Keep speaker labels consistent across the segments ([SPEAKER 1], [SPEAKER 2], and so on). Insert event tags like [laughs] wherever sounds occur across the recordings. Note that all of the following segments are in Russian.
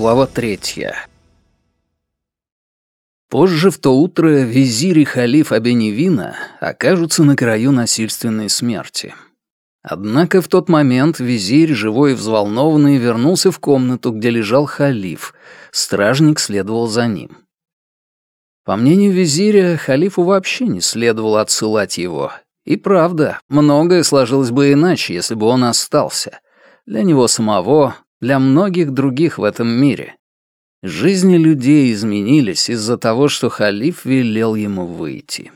[SPEAKER 1] Глава третья. Позже в то утро визирь и халиф Абеневина окажутся на краю насильственной смерти. Однако в тот момент визирь, живой и взволнованный, вернулся в комнату, где лежал халиф. Стражник следовал за ним. По мнению визиря, халифу вообще не следовало отсылать его. И правда, многое сложилось бы иначе, если бы он остался. Для него самого, для многих других в этом мире. Жизни людей изменились из-за того, что халиф велел ему выйти.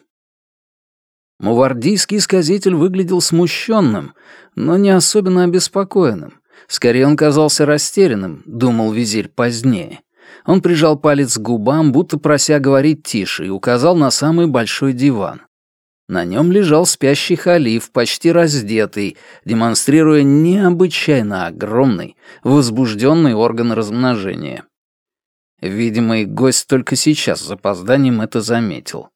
[SPEAKER 1] Мувардийский сказитель выглядел смущенным, но не особенно обеспокоенным. Скорее, он казался растерянным, думал визирь позднее. Он прижал палец к губам, будто прося говорить тише, и указал на самый большой диван. На нем лежал спящий халиф, почти раздетый, демонстрируя необычайно огромный, возбужденный орган размножения. Видимо, гость только сейчас с запозданием это заметил.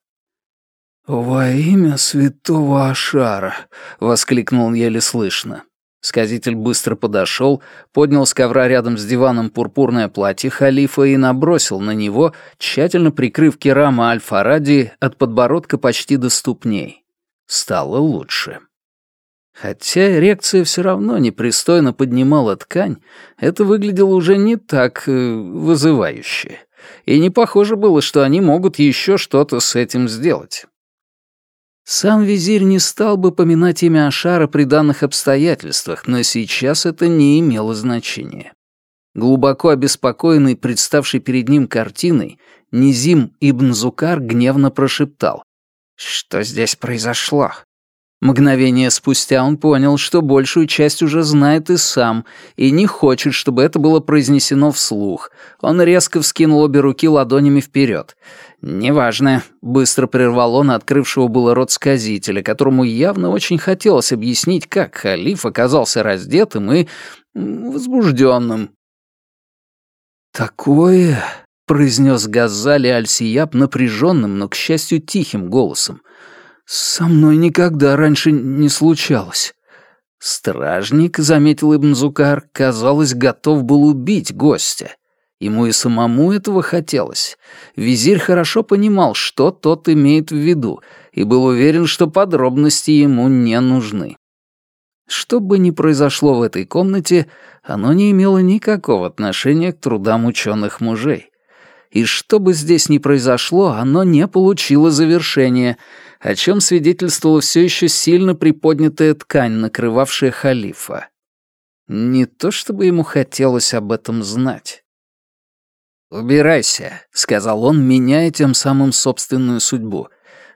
[SPEAKER 1] «Во имя святого Ашара!» — воскликнул еле слышно. Сказитель быстро подошел, поднял с ковра рядом с диваном пурпурное платье халифа и набросил на него, тщательно прикрыв керама Аль-Фаради от подбородка почти до ступней. Стало лучше. Хотя эрекция все равно непристойно поднимала ткань, это выглядело уже не так э, вызывающе. И не похоже было, что они могут еще что-то с этим сделать. Сам визирь не стал бы поминать имя Ашара при данных обстоятельствах, но сейчас это не имело значения. Глубоко обеспокоенный представшей перед ним картиной, Низим Ибн Зукар гневно прошептал. «Что здесь произошло? Мгновение спустя он понял, что большую часть уже знает и сам, и не хочет, чтобы это было произнесено вслух. Он резко вскинул обе руки ладонями вперед. «Неважно», — быстро прервал он открывшего было рот сказителя, которому явно очень хотелось объяснить, как халиф оказался раздетым и возбужденным. «Такое», — произнес Газали Аль-Сияб напряженным, но, к счастью, тихим голосом — «Со мной никогда раньше не случалось». Стражник, заметил Ибн Зукар, казалось, готов был убить гостя. Ему и самому этого хотелось. Визирь хорошо понимал, что тот имеет в виду, и был уверен, что подробности ему не нужны. Что бы ни произошло в этой комнате, оно не имело никакого отношения к трудам ученых мужей. И что бы здесь ни произошло, оно не получило завершения — о чем свидетельствовала все еще сильно приподнятая ткань, накрывавшая халифа. Не то чтобы ему хотелось об этом знать. «Убирайся», — сказал он, меняя тем самым собственную судьбу.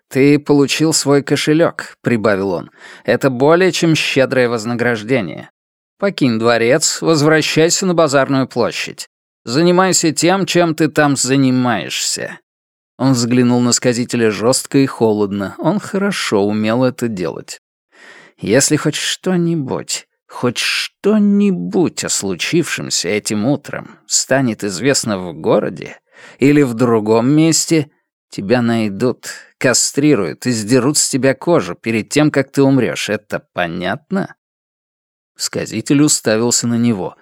[SPEAKER 1] «Ты получил свой кошелек», — прибавил он. «Это более чем щедрое вознаграждение. Покинь дворец, возвращайся на базарную площадь. Занимайся тем, чем ты там занимаешься. Он взглянул на сказителя жестко и холодно. Он хорошо умел это делать. «Если хоть что-нибудь, хоть что-нибудь о случившемся этим утром станет известно в городе или в другом месте, тебя найдут, кастрируют и сдерут с тебя кожу перед тем, как ты умрешь. Это понятно?» Сказитель уставился на него.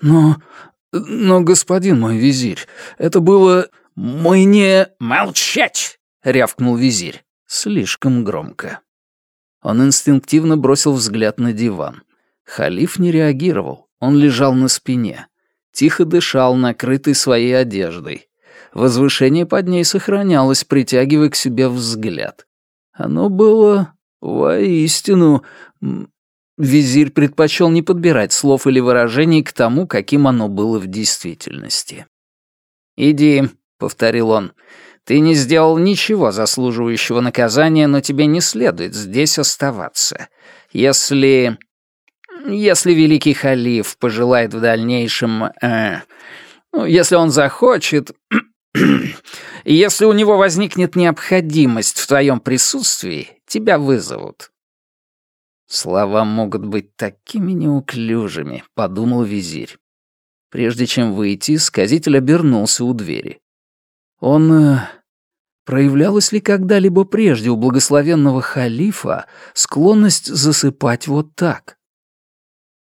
[SPEAKER 1] «Но... но, господин мой визирь, это было...» «Мы не...» «Молчать!» — рявкнул визирь. Слишком громко. Он инстинктивно бросил взгляд на диван. Халиф не реагировал, он лежал на спине. Тихо дышал, накрытый своей одеждой. Возвышение под ней сохранялось, притягивая к себе взгляд. Оно было воистину... Визирь предпочел не подбирать слов или выражений к тому, каким оно было в действительности. «Иди», — повторил он. «Ты не сделал ничего заслуживающего наказания, но тебе не следует здесь оставаться. Если... если великий халиф пожелает в дальнейшем... Э, ну, если он захочет... [clears throat] если у него возникнет необходимость в твоем присутствии, тебя вызовут». «Слова могут быть такими неуклюжими», — подумал визирь. Прежде чем выйти, сказитель обернулся у двери. Он... Э, проявлялась ли когда-либо прежде у благословенного халифа склонность засыпать вот так?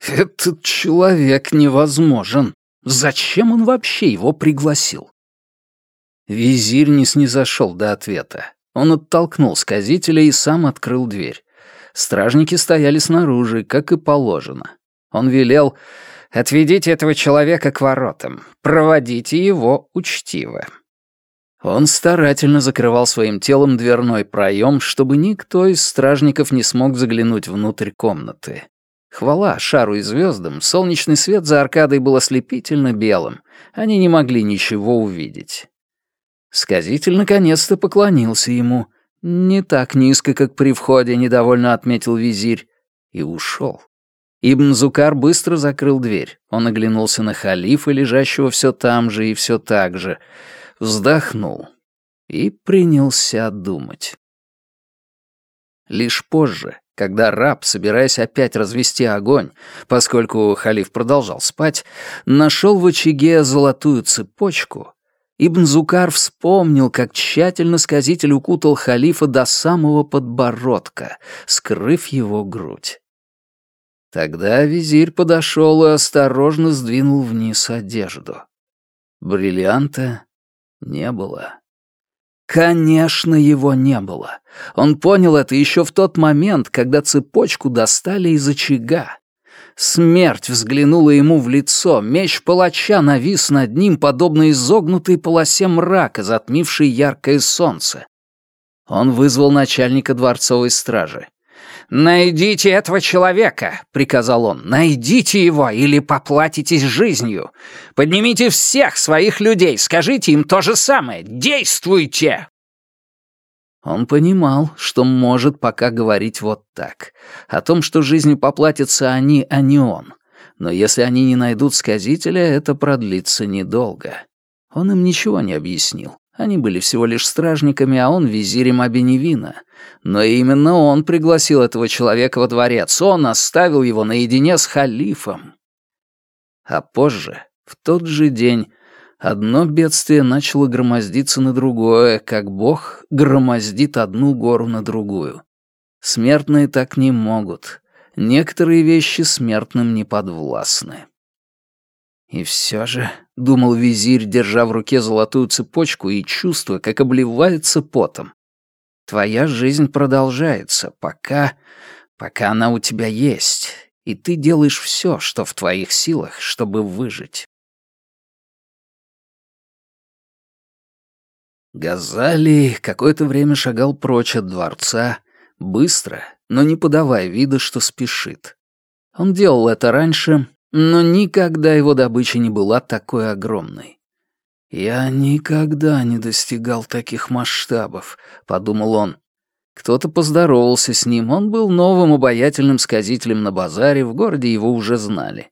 [SPEAKER 1] «Этот человек невозможен», — Зачем он вообще его пригласил? Визирь не снизошел до ответа. Он оттолкнул сказителя и сам открыл дверь. Стражники стояли снаружи, как и положено. Он велел «Отведите этого человека к воротам, проводите его учтиво». Он старательно закрывал своим телом дверной проем, чтобы никто из стражников не смог заглянуть внутрь комнаты. Хвала шару и звездам, солнечный свет за аркадой был ослепительно белым. Они не могли ничего увидеть. Сказитель наконец-то поклонился ему. Не так низко, как при входе, недовольно отметил визирь. И ушел. Ибн Зукар быстро закрыл дверь. Он оглянулся на халифа, лежащего все там же и все так же. Вздохнул. И принялся думать. Лишь позже, когда раб, собираясь опять развести огонь, поскольку халиф продолжал спать, нашел в очаге золотую цепочку, Ибн Зукар вспомнил, как тщательно сказитель укутал халифа до самого подбородка, скрыв его грудь. Тогда визирь подошел и осторожно сдвинул вниз одежду. Бриллианта не было. Конечно, его не было. Он понял это еще в тот момент, когда цепочку достали из очага. Смерть взглянула ему в лицо, меч палача навис над ним, подобно изогнутой полосе мрака, затмившей яркое солнце. Он вызвал начальника дворцовой стражи. «Найдите этого человека!» — приказал он. «Найдите его, или поплатитесь жизнью! Поднимите всех своих людей, скажите им то же самое! Действуйте!» Он понимал, что может пока говорить вот так. О том, что жизнью поплатятся они, а не он. Но если они не найдут сказителя, это продлится недолго. Он им ничего не объяснил. Они были всего лишь стражниками, а он визирем Абеневина. Но именно он пригласил этого человека во дворец. Он оставил его наедине с халифом. А позже, в тот же день, Одно бедствие начало громоздиться на другое, как Бог громоздит одну гору на другую. Смертные так не могут. Некоторые вещи смертным не подвластны. И все же, — думал визирь, держа в руке золотую цепочку и чувствуя, как обливается потом, твоя жизнь продолжается, пока... пока она у тебя есть, и ты делаешь все, что в твоих силах, чтобы выжить. Газали какое-то время шагал прочь от дворца, быстро, но не подавая вида, что спешит. Он делал это раньше, но никогда его добыча не была такой огромной. «Я никогда не достигал таких масштабов», — подумал он. Кто-то поздоровался с ним, он был новым обаятельным сказителем на базаре, в городе его уже знали.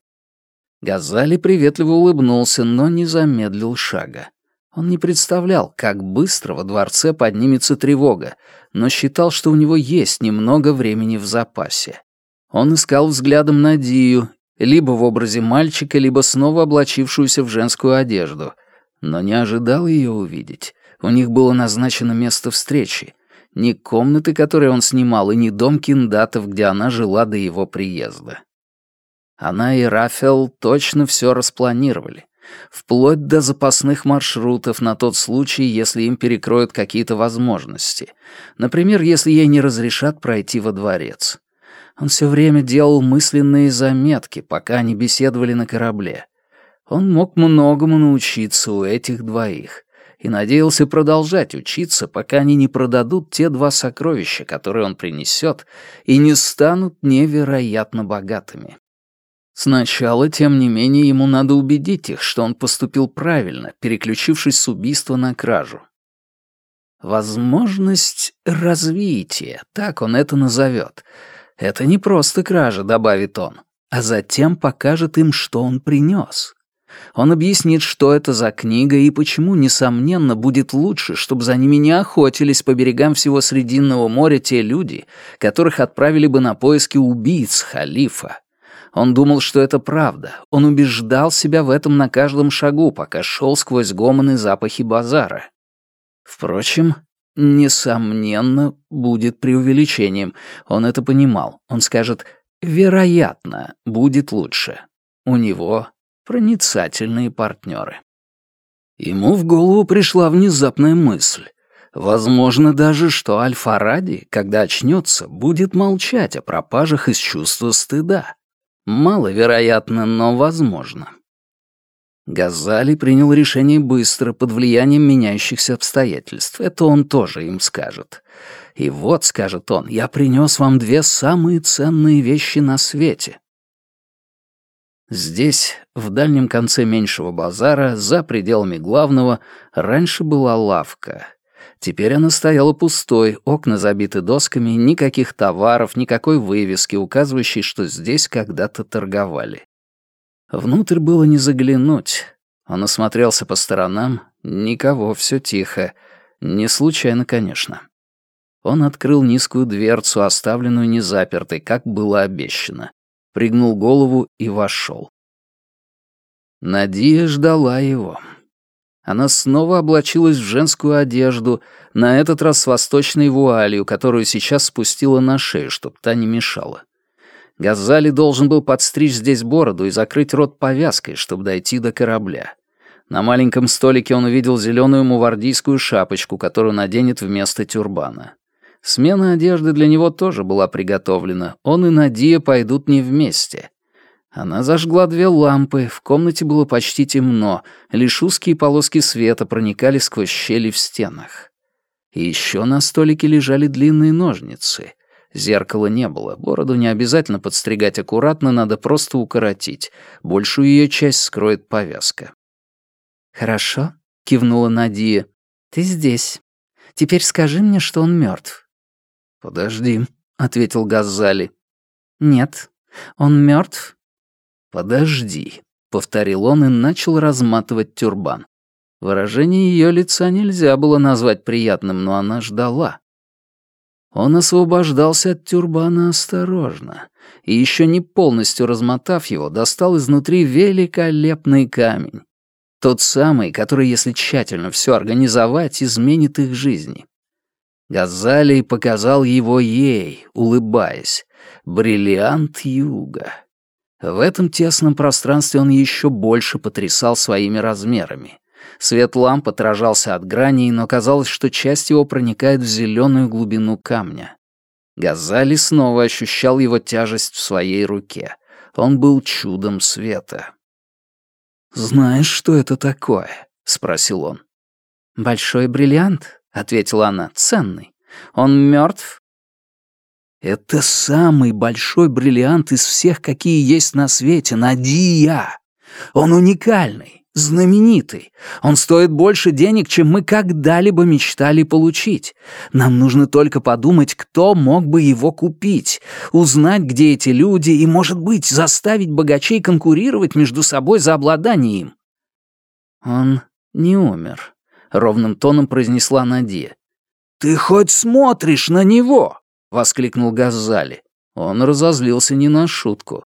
[SPEAKER 1] Газали приветливо улыбнулся, но не замедлил шага. Он не представлял, как быстро во дворце поднимется тревога, но считал, что у него есть немного времени в запасе. Он искал взглядом Надию, либо в образе мальчика, либо снова облачившуюся в женскую одежду, но не ожидал ее увидеть. У них было назначено место встречи. Ни комнаты, которые он снимал, и ни дом киндатов, где она жила до его приезда. Она и Рафел точно все распланировали вплоть до запасных маршрутов на тот случай, если им перекроют какие-то возможности. Например, если ей не разрешат пройти во дворец. Он все время делал мысленные заметки, пока они беседовали на корабле. Он мог многому научиться у этих двоих и надеялся продолжать учиться, пока они не продадут те два сокровища, которые он принесет, и не станут невероятно богатыми. Сначала, тем не менее, ему надо убедить их, что он поступил правильно, переключившись с убийства на кражу. Возможность развития, так он это назовет. Это не просто кража, добавит он, а затем покажет им, что он принес. Он объяснит, что это за книга и почему, несомненно, будет лучше, чтобы за ними не охотились по берегам всего Срединного моря те люди, которых отправили бы на поиски убийц халифа. Он думал, что это правда. Он убеждал себя в этом на каждом шагу, пока шел сквозь гомоны запахи базара. Впрочем, несомненно, будет преувеличением. Он это понимал. Он скажет «вероятно, будет лучше». У него проницательные партнеры. Ему в голову пришла внезапная мысль. Возможно даже, что Альфа-Ради, когда очнется, будет молчать о пропажах из чувства стыда. Маловероятно, но возможно. Газали принял решение быстро, под влиянием меняющихся обстоятельств. Это он тоже им скажет. И вот, скажет он, я принес вам две самые ценные вещи на свете. Здесь, в дальнем конце меньшего базара, за пределами главного, раньше была лавка. Теперь она стояла пустой, окна забиты досками, никаких товаров, никакой вывески, указывающей, что здесь когда-то торговали. Внутрь было не заглянуть. Он осмотрелся по сторонам. Никого, все тихо. Не случайно, конечно. Он открыл низкую дверцу, оставленную незапертой, как было обещано. Пригнул голову и вошел. Надия ждала его. Она снова облачилась в женскую одежду, на этот раз с восточной вуалью, которую сейчас спустила на шею, чтобы та не мешала. Газали должен был подстричь здесь бороду и закрыть рот повязкой, чтобы дойти до корабля. На маленьком столике он увидел зеленую мувардийскую шапочку, которую наденет вместо тюрбана. Смена одежды для него тоже была приготовлена. Он и Надия пойдут не вместе. Она зажгла две лампы, в комнате было почти темно, лишь узкие полоски света проникали сквозь щели в стенах. И еще на столике лежали длинные ножницы — Зеркала не было, бороду не обязательно подстригать аккуратно, надо просто укоротить. Большую ее часть скроет повязка. «Хорошо», — кивнула Надия. «Ты здесь. Теперь скажи мне, что он мертв. «Подожди», — ответил Газали. «Нет, он мертв. «Подожди», — повторил он и начал разматывать тюрбан. Выражение ее лица нельзя было назвать приятным, но она ждала. Он освобождался от тюрбана осторожно, и еще не полностью размотав его, достал изнутри великолепный камень. Тот самый, который, если тщательно все организовать, изменит их жизни. Газалий показал его ей, улыбаясь. Бриллиант юга. В этом тесном пространстве он еще больше потрясал своими размерами. Свет ламп отражался от граней, но казалось, что часть его проникает в зеленую глубину камня. Газали снова ощущал его тяжесть в своей руке. Он был чудом света. «Знаешь, что это такое?» — спросил он. «Большой бриллиант», — ответила она, — «ценный. Он мертв?» «Это самый большой бриллиант из всех, какие есть на свете, Надия. Он уникальный знаменитый. Он стоит больше денег, чем мы когда-либо мечтали получить. Нам нужно только подумать, кто мог бы его купить, узнать, где эти люди, и, может быть, заставить богачей конкурировать между собой за обладание им. Он не умер, — ровным тоном произнесла Надия. «Ты хоть смотришь на него!» — воскликнул Газали. Он разозлился не на шутку.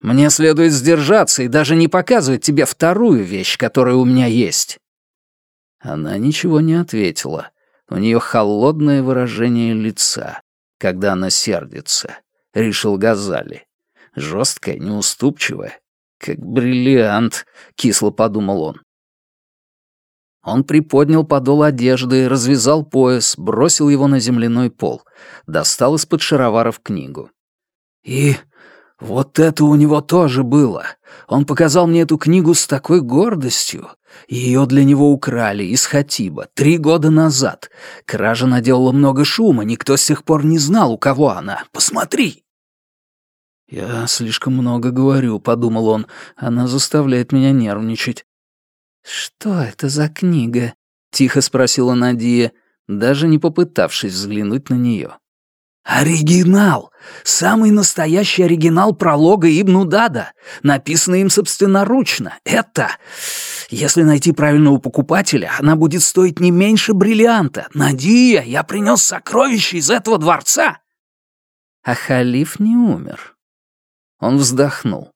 [SPEAKER 1] Мне следует сдержаться и даже не показывать тебе вторую вещь, которая у меня есть». Она ничего не ответила. У нее холодное выражение лица, когда она сердится, — решил Газали. Жесткое, неуступчивое. Как бриллиант, — кисло подумал он. Он приподнял подол одежды, развязал пояс, бросил его на земляной пол, достал из-под шароваров книгу. «И вот это у него тоже было. Он показал мне эту книгу с такой гордостью. Ее для него украли из Хатиба три года назад. Кража наделала много шума, никто с тех пор не знал, у кого она. Посмотри!» «Я слишком много говорю», — подумал он. «Она заставляет меня нервничать». «Что это за книга?» — тихо спросила Надия, даже не попытавшись взглянуть на нее. Оригинал! Самый настоящий оригинал пролога Ибну Дада, написанный им собственноручно. Это... Если найти правильного покупателя, она будет стоить не меньше бриллианта. Надия, я принес сокровища из этого дворца. А халиф не умер. Он вздохнул.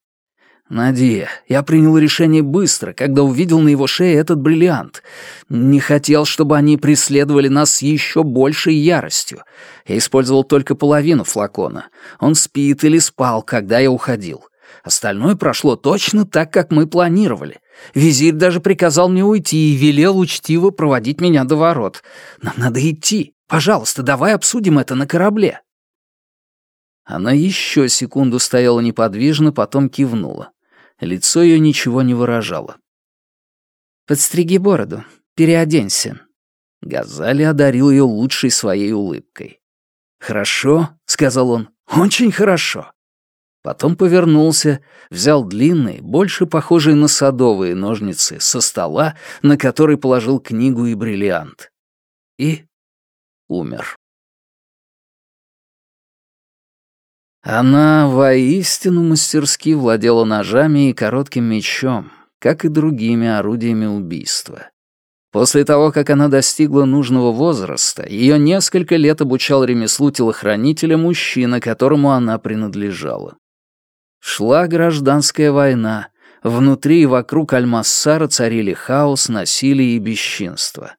[SPEAKER 1] «Надия, я принял решение быстро, когда увидел на его шее этот бриллиант. Не хотел, чтобы они преследовали нас с еще большей яростью. Я использовал только половину флакона. Он спит или спал, когда я уходил. Остальное прошло точно так, как мы планировали. Визирь даже приказал мне уйти и велел учтиво проводить меня до ворот. Нам надо идти. Пожалуйста, давай обсудим это на корабле». Она еще секунду стояла неподвижно, потом кивнула. Лицо ее ничего не выражало. «Подстриги бороду, переоденься». Газали одарил ее лучшей своей улыбкой. «Хорошо», — сказал он, — «очень хорошо». Потом повернулся, взял длинные, больше похожие на садовые ножницы, со стола, на который положил книгу и бриллиант. И умер. Она воистину мастерски владела ножами и коротким мечом, как и другими орудиями убийства. После того, как она достигла нужного возраста, ее несколько лет обучал ремеслу телохранителя мужчина, которому она принадлежала. Шла гражданская война. Внутри и вокруг Аль-Массара царили хаос, насилие и бесчинство.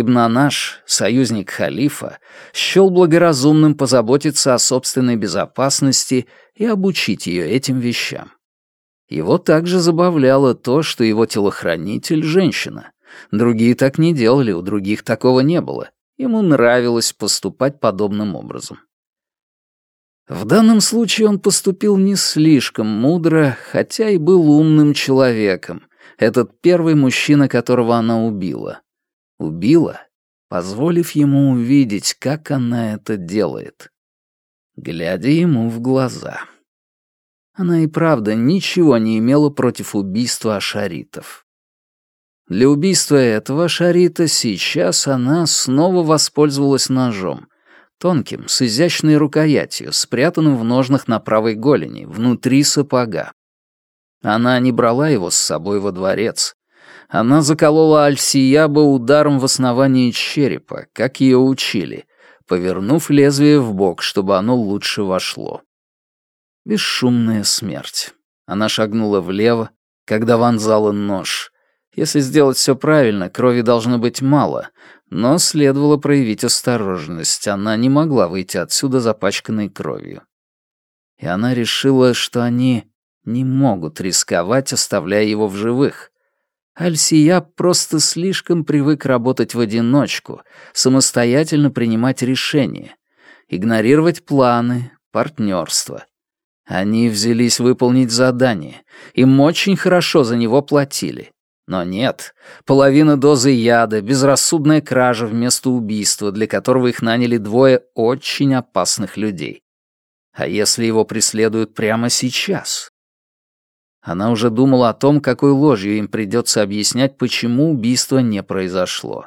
[SPEAKER 1] Ибн Анаш, союзник халифа, счел благоразумным позаботиться о собственной безопасности и обучить ее этим вещам. Его также забавляло то, что его телохранитель — женщина. Другие так не делали, у других такого не было. Ему нравилось поступать подобным образом. В данном случае он поступил не слишком мудро, хотя и был умным человеком, этот первый мужчина, которого она убила. Убила, позволив ему увидеть, как она это делает. Глядя ему в глаза. Она и правда ничего не имела против убийства ашаритов. Для убийства этого шарита сейчас она снова воспользовалась ножом, тонким, с изящной рукоятью, спрятанным в ножнах на правой голени, внутри сапога. Она не брала его с собой во дворец. Она заколола Альсияба ударом в основании черепа, как ее учили, повернув лезвие в бок, чтобы оно лучше вошло. Бесшумная смерть. Она шагнула влево, когда вонзала нож, если сделать все правильно, крови должно быть мало, но следовало проявить осторожность. Она не могла выйти отсюда запачканной кровью. И она решила, что они не могут рисковать, оставляя его в живых. Альсия просто слишком привык работать в одиночку, самостоятельно принимать решения, игнорировать планы, партнерство. Они взялись выполнить задание, им очень хорошо за него платили. Но нет, половина дозы яда, безрассудная кража вместо убийства, для которого их наняли двое очень опасных людей. А если его преследуют прямо сейчас? Она уже думала о том, какой ложью им придется объяснять, почему убийство не произошло.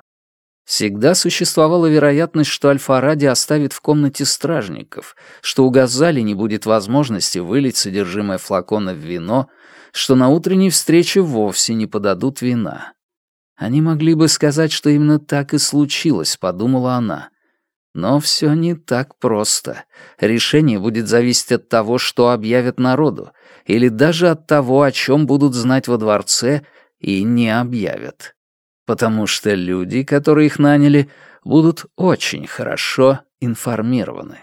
[SPEAKER 1] Всегда существовала вероятность, что Альфаради оставит в комнате стражников, что у Газали не будет возможности вылить содержимое флакона в вино, что на утренней встрече вовсе не подадут вина. Они могли бы сказать, что именно так и случилось, подумала она. Но все не так просто. Решение будет зависеть от того, что объявят народу, или даже от того, о чем будут знать во дворце и не объявят. Потому что люди, которые их наняли, будут очень хорошо информированы.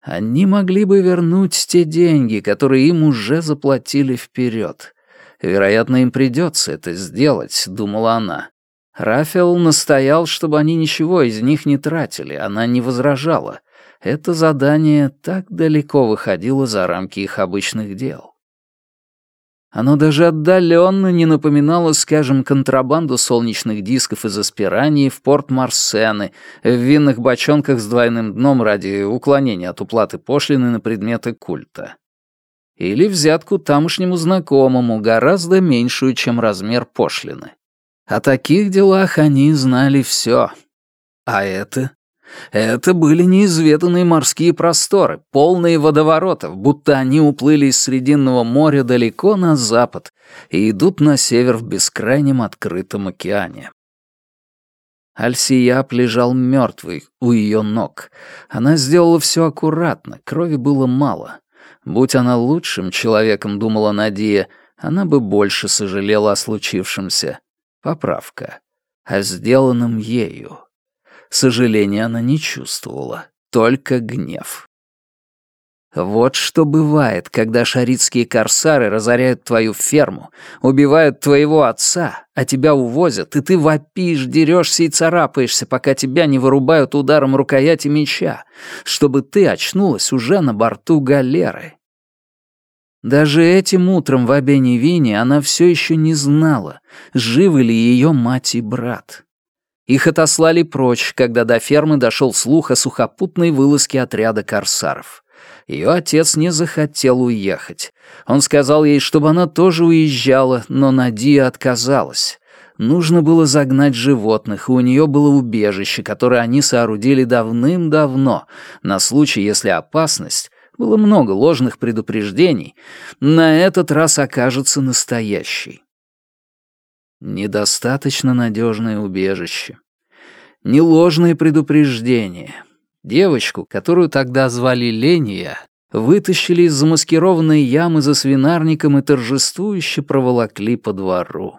[SPEAKER 1] Они могли бы вернуть те деньги, которые им уже заплатили вперед. Вероятно, им придется это сделать, думала она. Рафел настоял, чтобы они ничего из них не тратили, она не возражала. Это задание так далеко выходило за рамки их обычных дел. Оно даже отдаленно не напоминало, скажем, контрабанду солнечных дисков из Аспирании в порт Марсены в винных бочонках с двойным дном ради уклонения от уплаты пошлины на предметы культа. Или взятку тамошнему знакомому, гораздо меньшую, чем размер пошлины. О таких делах они знали все. А это это были неизведанные морские просторы, полные водоворотов, будто они уплыли из Срединного моря далеко на запад и идут на север в бескрайнем открытом океане. Альсияп лежал мертвый у ее ног. Она сделала все аккуратно, крови было мало. Будь она лучшим человеком, думала Надия, она бы больше сожалела о случившемся. Поправка. О сделанном ею. Сожаления она не чувствовала, только гнев. Вот что бывает, когда шаритские корсары разоряют твою ферму, убивают твоего отца, а тебя увозят, и ты вопишь, дерешься и царапаешься, пока тебя не вырубают ударом рукояти меча, чтобы ты очнулась уже на борту галеры. Даже этим утром в Абеневине она все еще не знала, живы ли ее мать и брат. Их отослали прочь, когда до фермы дошел слух о сухопутной вылазке отряда корсаров. Ее отец не захотел уехать. Он сказал ей, чтобы она тоже уезжала, но Надия отказалась. Нужно было загнать животных, и у нее было убежище, которое они соорудили давным-давно, на случай, если опасность, было много ложных предупреждений, на этот раз окажется настоящей. Недостаточно надежное убежище. Не ложные предупреждения, Девочку, которую тогда звали Ления, вытащили из замаскированной ямы за свинарником и торжествующе проволокли по двору.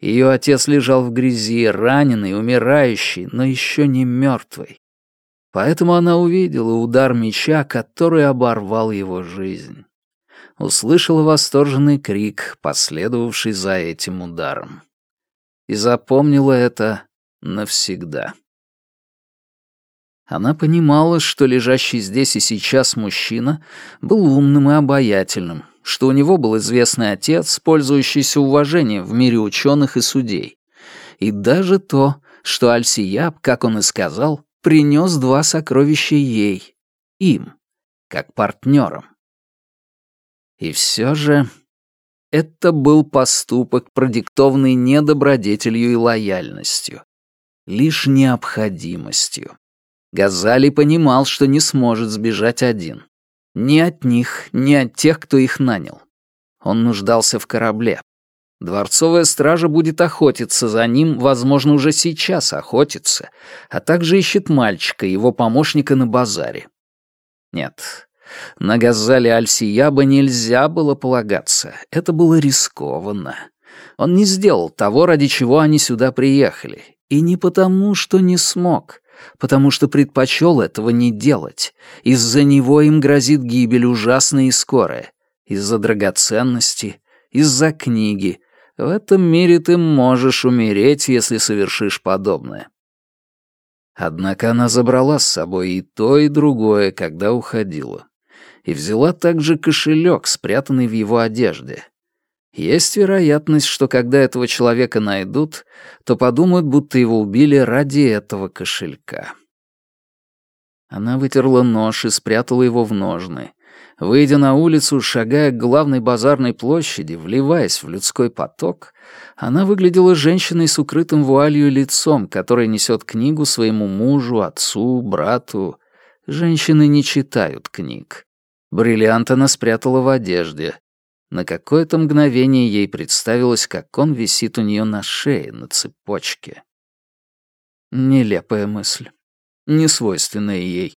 [SPEAKER 1] Ее отец лежал в грязи, раненый, умирающий, но еще не мертвый. Поэтому она увидела удар меча, который оборвал его жизнь. Услышала восторженный крик, последовавший за этим ударом. И запомнила это навсегда. Она понимала, что лежащий здесь и сейчас мужчина был умным и обаятельным, что у него был известный отец, пользующийся уважением в мире ученых и судей. И даже то, что Альсияб, как он и сказал, принес два сокровища ей, им, как партнерам. И все же это был поступок, продиктованный недобродетелью и лояльностью, лишь необходимостью. Газали понимал, что не сможет сбежать один. Ни от них, ни от тех, кто их нанял. Он нуждался в корабле. Дворцовая стража будет охотиться за ним, возможно, уже сейчас охотится, а также ищет мальчика, его помощника на базаре. Нет, на Газали Альсияба нельзя было полагаться, это было рискованно. Он не сделал того, ради чего они сюда приехали, и не потому, что не смог — потому что предпочел этого не делать. Из-за него им грозит гибель ужасная и скорая. Из-за драгоценности, из-за книги. В этом мире ты можешь умереть, если совершишь подобное. Однако она забрала с собой и то, и другое, когда уходила. И взяла также кошелек, спрятанный в его одежде. Есть вероятность, что когда этого человека найдут, то подумают, будто его убили ради этого кошелька. Она вытерла нож и спрятала его в ножны. Выйдя на улицу, шагая к главной базарной площади, вливаясь в людской поток, она выглядела женщиной с укрытым вуалью лицом, которая несет книгу своему мужу, отцу, брату. Женщины не читают книг. Бриллиант она спрятала в одежде. На какое-то мгновение ей представилось, как он висит у нее на шее, на цепочке. Нелепая мысль. Несвойственная ей.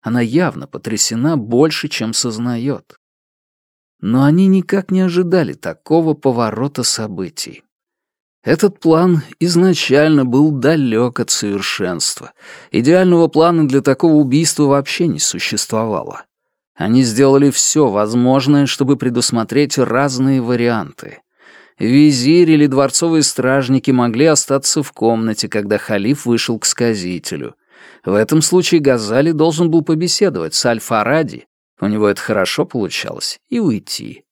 [SPEAKER 1] Она явно потрясена больше, чем сознает. Но они никак не ожидали такого поворота событий. Этот план изначально был далек от совершенства. Идеального плана для такого убийства вообще не существовало. Они сделали все возможное, чтобы предусмотреть разные варианты. Визирь или дворцовые стражники могли остаться в комнате, когда халиф вышел к сказителю. В этом случае Газали должен был побеседовать с Аль-Фаради, у него это хорошо получалось, и уйти.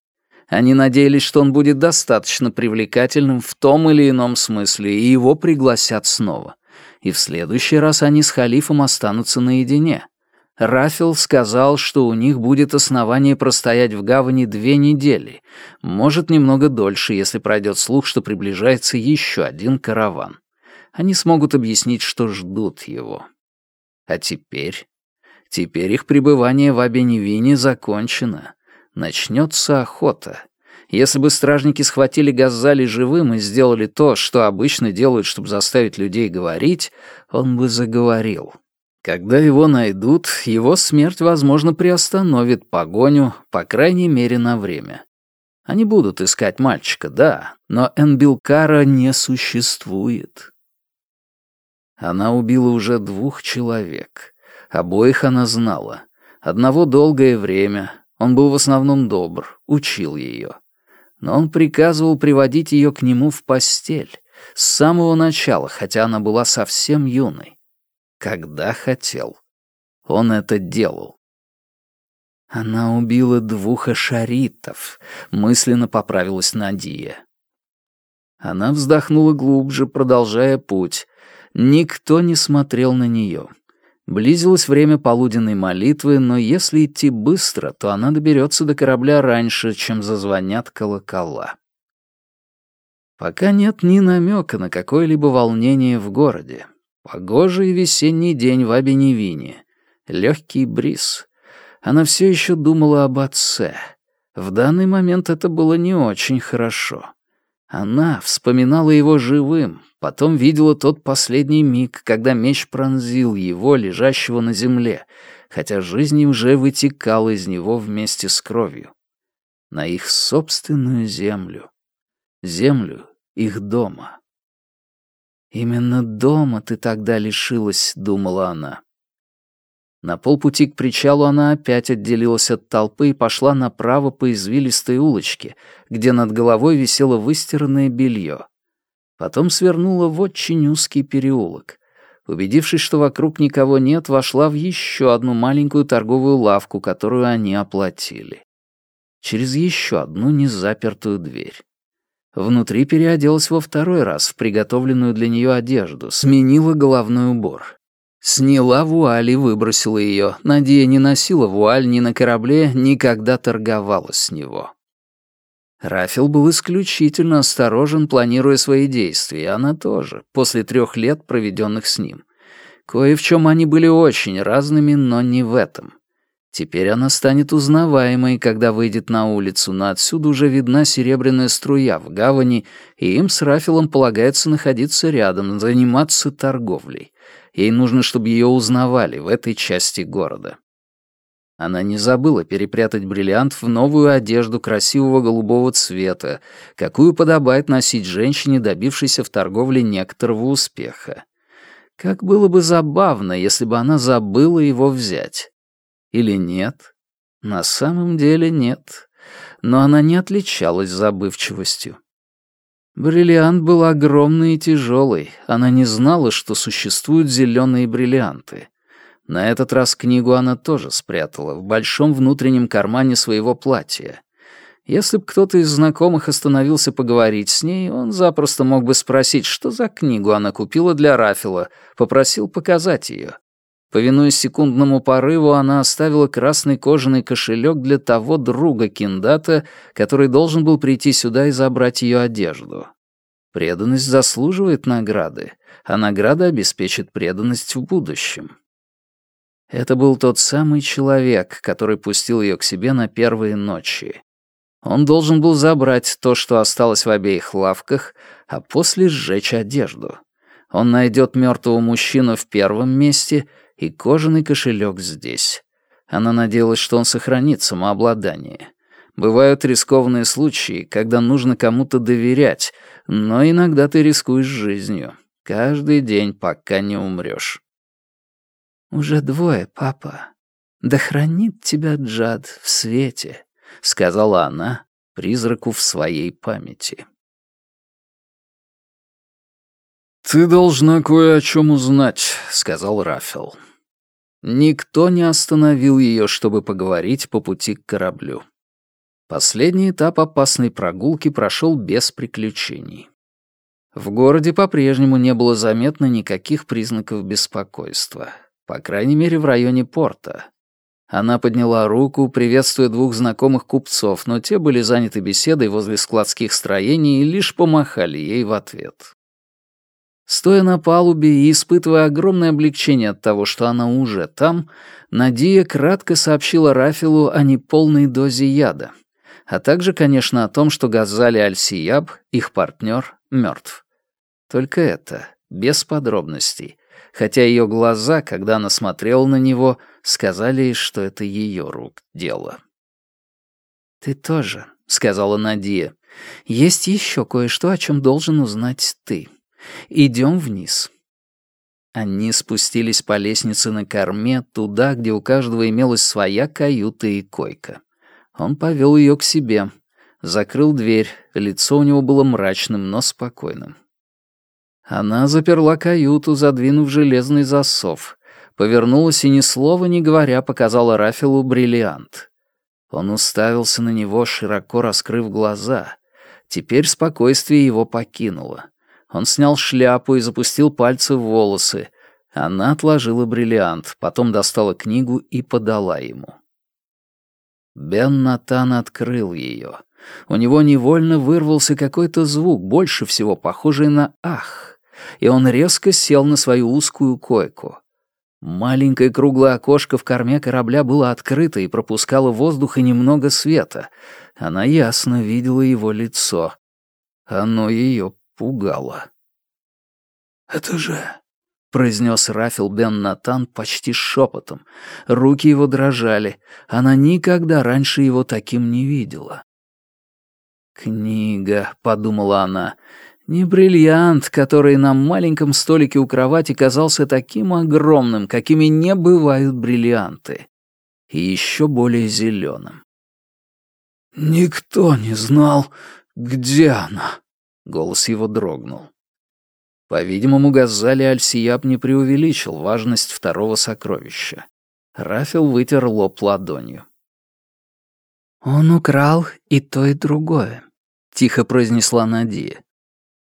[SPEAKER 1] Они надеялись, что он будет достаточно привлекательным в том или ином смысле, и его пригласят снова. И в следующий раз они с халифом останутся наедине. Рафил сказал, что у них будет основание простоять в гавани две недели, может, немного дольше, если пройдет слух, что приближается еще один караван. Они смогут объяснить, что ждут его. А теперь? Теперь их пребывание в Абеневине закончено. Начнется охота. Если бы стражники схватили Газали живым и сделали то, что обычно делают, чтобы заставить людей говорить, он бы заговорил. Когда его найдут, его смерть, возможно, приостановит погоню, по крайней мере, на время. Они будут искать мальчика, да, но Энбилкара не существует. Она убила уже двух человек. Обоих она знала. Одного долгое время он был в основном добр, учил ее. Но он приказывал приводить ее к нему в постель, с самого начала, хотя она была совсем юной. Когда хотел. Он это делал. Она убила двух ашаритов, мысленно поправилась Надия. Она вздохнула глубже, продолжая путь. Никто не смотрел на нее. Близилось время полуденной молитвы, но если идти быстро, то она доберется до корабля раньше, чем зазвонят колокола. Пока нет ни намека на какое-либо волнение в городе. Погожий весенний день в Абеневине. Легкий бриз. Она все еще думала об отце. В данный момент это было не очень хорошо. Она вспоминала его живым, потом видела тот последний миг, когда меч пронзил его, лежащего на земле, хотя жизнь уже вытекала из него вместе с кровью. На их собственную землю. Землю их дома. «Именно дома ты тогда лишилась», — думала она. На полпути к причалу она опять отделилась от толпы и пошла направо по извилистой улочке, где над головой висело выстиранное белье. Потом свернула в очень узкий переулок. Убедившись, что вокруг никого нет, вошла в еще одну маленькую торговую лавку, которую они оплатили. Через еще одну незапертую дверь. Внутри переоделась во второй раз в приготовленную для нее одежду, сменила головной убор. Сняла вуаль и выбросила ее. Надея не носила вуаль ни на корабле, ни когда торговала с него. Рафил был исключительно осторожен, планируя свои действия, она тоже, после трех лет, проведенных с ним. Кое в чем они были очень разными, но не в этом. Теперь она станет узнаваемой, когда выйдет на улицу, но отсюда уже видна серебряная струя в гавани, и им с Рафилом полагается находиться рядом, заниматься торговлей. Ей нужно, чтобы ее узнавали в этой части города. Она не забыла перепрятать бриллиант в новую одежду красивого голубого цвета, какую подобает носить женщине, добившейся в торговле некоторого успеха. Как было бы забавно, если бы она забыла его взять. Или нет? На самом деле нет. Но она не отличалась забывчивостью. Бриллиант был огромный и тяжелый. Она не знала, что существуют зеленые бриллианты. На этот раз книгу она тоже спрятала в большом внутреннем кармане своего платья. Если бы кто-то из знакомых остановился поговорить с ней, он запросто мог бы спросить, что за книгу она купила для Рафила, попросил показать ее. Повинуясь секундному порыву, она оставила красный кожаный кошелек для того друга Киндата, который должен был прийти сюда и забрать ее одежду. Преданность заслуживает награды, а награда обеспечит преданность в будущем. Это был тот самый человек, который пустил ее к себе на первые ночи. Он должен был забрать то, что осталось в обеих лавках, а после сжечь одежду. Он найдет мертвого мужчину в первом месте — и кожаный кошелек здесь. Она надеялась, что он сохранит самообладание. Бывают рискованные случаи, когда нужно кому-то доверять, но иногда ты рискуешь жизнью. Каждый день, пока не умрёшь. «Уже двое, папа. Да хранит тебя Джад в свете», — сказала она призраку в своей памяти.
[SPEAKER 2] «Ты должна кое о чем узнать», — сказал Рафел.
[SPEAKER 1] Никто не остановил ее, чтобы поговорить по пути к кораблю. Последний этап опасной прогулки прошел без приключений. В городе по-прежнему не было заметно никаких признаков беспокойства, по крайней мере, в районе порта. Она подняла руку, приветствуя двух знакомых купцов, но те были заняты беседой возле складских строений и лишь помахали ей в ответ. Стоя на палубе и испытывая огромное облегчение от того, что она уже там, Надия кратко сообщила Рафилу о неполной дозе яда, а также, конечно, о том, что Газали Аль-Сияб, их партнер, мертв. Только это, без подробностей, хотя ее глаза, когда она смотрела на него, сказали, что это ее рук дело. «Ты тоже», — сказала Надия. «Есть еще кое-что, о чем должен узнать ты». Идем вниз». они спустились по лестнице на корме, туда, где у каждого имелась своя каюта и койка. Он повел ее к себе, закрыл дверь, лицо у него было мрачным, но спокойным. Она заперла каюту, задвинув железный засов, повернулась и ни слова не говоря показала Рафилу бриллиант. Он уставился на него, широко раскрыв глаза. Теперь спокойствие его покинуло. Он снял шляпу и запустил пальцы в волосы. Она отложила бриллиант, потом достала книгу и подала ему. Бен Натан открыл ее. У него невольно вырвался какой-то звук, больше всего похожий на «ах» и он резко сел на свою узкую койку. Маленькое круглое окошко в корме корабля было открыто и пропускало воздух и немного света. Она ясно видела его лицо. Оно ее пугало. «Это же...» — произнес Рафил Бен Натан почти шепотом. Руки его дрожали. Она никогда раньше его таким не видела. «Книга», — подумала она, не бриллиант, который на маленьком столике у кровати казался таким огромным, какими не бывают бриллианты. И еще более зеленым. «Никто не знал, где она», — голос его дрогнул. По-видимому, Газали Альсияб не преувеличил важность второго сокровища. Рафил вытер лоб ладонью. «Он украл и то, и другое», — тихо произнесла Надия.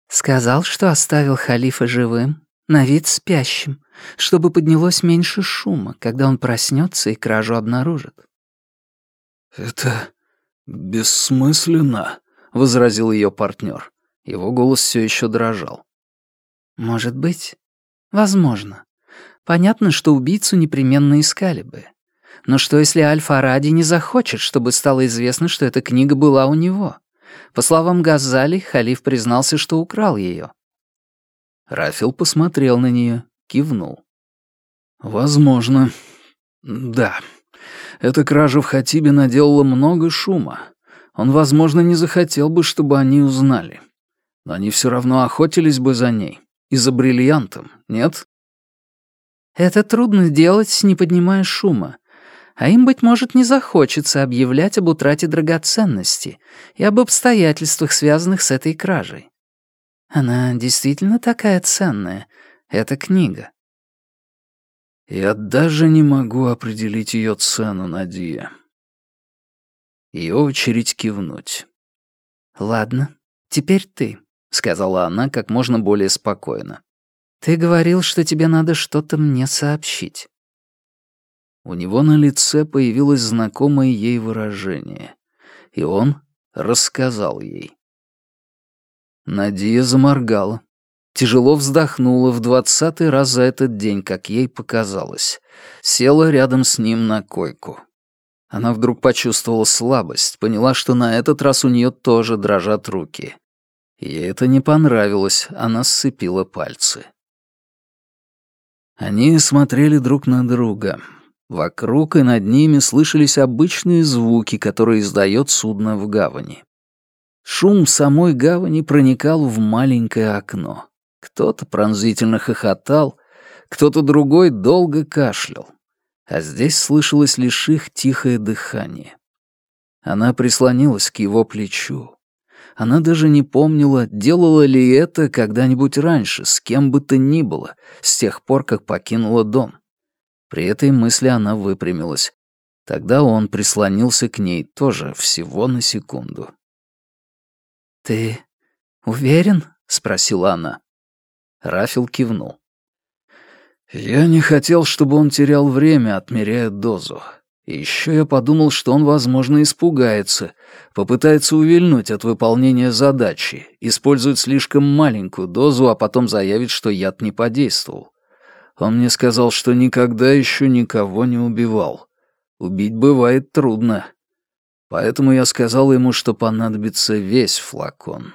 [SPEAKER 1] Сказал, что оставил халифа живым, на вид спящим, чтобы поднялось меньше шума, когда он проснется и кражу обнаружит.
[SPEAKER 2] «Это бессмысленно», — возразил ее партнер. Его голос все еще дрожал.
[SPEAKER 1] «Может быть. Возможно. Понятно, что убийцу непременно искали бы. Но что, если Аль-Фаради не захочет, чтобы стало известно, что эта книга была у него? По словам Газали, халиф признался, что украл ее.
[SPEAKER 2] Рафил посмотрел на нее, кивнул. «Возможно. Да. Эта кража в Хатибе наделала много шума. Он, возможно, не захотел бы, чтобы они узнали. Но они все равно охотились бы за ней. И за бриллиантом, нет?»
[SPEAKER 1] «Это трудно делать, не поднимая шума а им, быть может, не захочется объявлять об утрате драгоценности и об обстоятельствах, связанных с этой кражей. Она действительно такая ценная, эта книга.
[SPEAKER 2] Я даже не могу определить ее цену, Надия. Ее очередь кивнуть.
[SPEAKER 1] «Ладно, теперь ты», — сказала она как можно более спокойно. «Ты говорил, что тебе надо что-то мне сообщить.
[SPEAKER 2] У него на лице появилось знакомое ей выражение, и он рассказал ей. Надия заморгала, тяжело вздохнула в двадцатый раз за этот день, как ей показалось, села рядом с ним на койку. Она вдруг почувствовала слабость, поняла, что на этот раз у нее тоже дрожат руки. Ей это не понравилось, она сцепила пальцы. Они смотрели друг на друга. Вокруг и над ними слышались обычные звуки, которые издает судно в гавани. Шум самой гавани проникал в маленькое окно. Кто-то пронзительно хохотал, кто-то другой долго кашлял. А здесь слышалось лишь их тихое дыхание. Она прислонилась к его плечу. Она даже не помнила, делала ли это когда-нибудь раньше, с кем бы то ни было, с тех пор, как покинула дом. При этой мысли она выпрямилась. Тогда он прислонился к ней тоже всего на секунду.
[SPEAKER 1] «Ты уверен?» — спросила она.
[SPEAKER 2] Рафил кивнул. «Я не хотел, чтобы он терял время, отмеряя дозу. И еще я подумал, что он, возможно, испугается, попытается увильнуть от выполнения задачи, использует слишком маленькую дозу, а потом заявит, что яд не подействовал. Он мне сказал, что никогда еще никого не убивал. Убить бывает трудно. Поэтому я сказал ему, что понадобится весь флакон.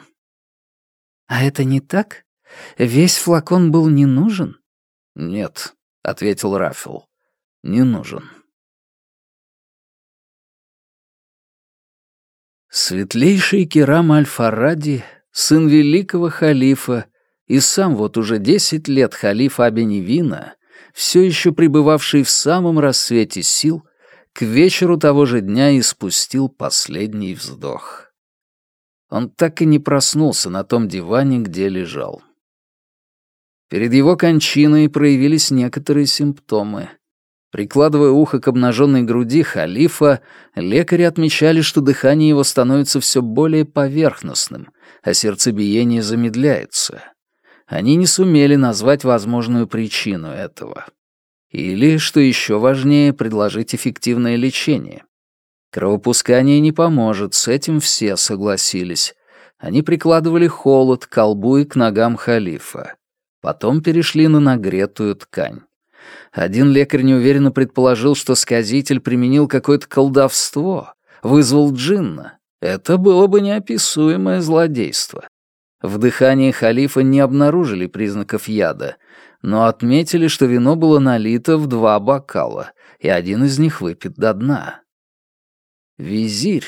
[SPEAKER 1] «А это не так? Весь флакон был не нужен?»
[SPEAKER 2] «Нет», — ответил Рафил, — «не нужен». Светлейший Керам Аль-Фаради, сын великого халифа, И сам вот уже десять лет халиф Абеневина, все еще пребывавший в самом рассвете сил, к вечеру того же дня испустил последний вздох. Он так и не проснулся на том диване, где лежал. Перед его кончиной проявились некоторые симптомы. Прикладывая ухо к обнаженной груди халифа, лекари отмечали, что дыхание его становится все более поверхностным, а сердцебиение замедляется. Они не сумели назвать возможную причину этого. Или, что еще важнее, предложить эффективное лечение. Кровопускание не поможет, с этим все согласились. Они прикладывали холод к колбу и к ногам халифа. Потом перешли на нагретую ткань. Один лекарь неуверенно предположил, что сказитель применил какое-то колдовство, вызвал джинна. Это было бы неописуемое злодейство. В дыхании халифа не обнаружили признаков яда, но отметили, что вино было налито в два бокала, и один из них выпит до дна. Визирь,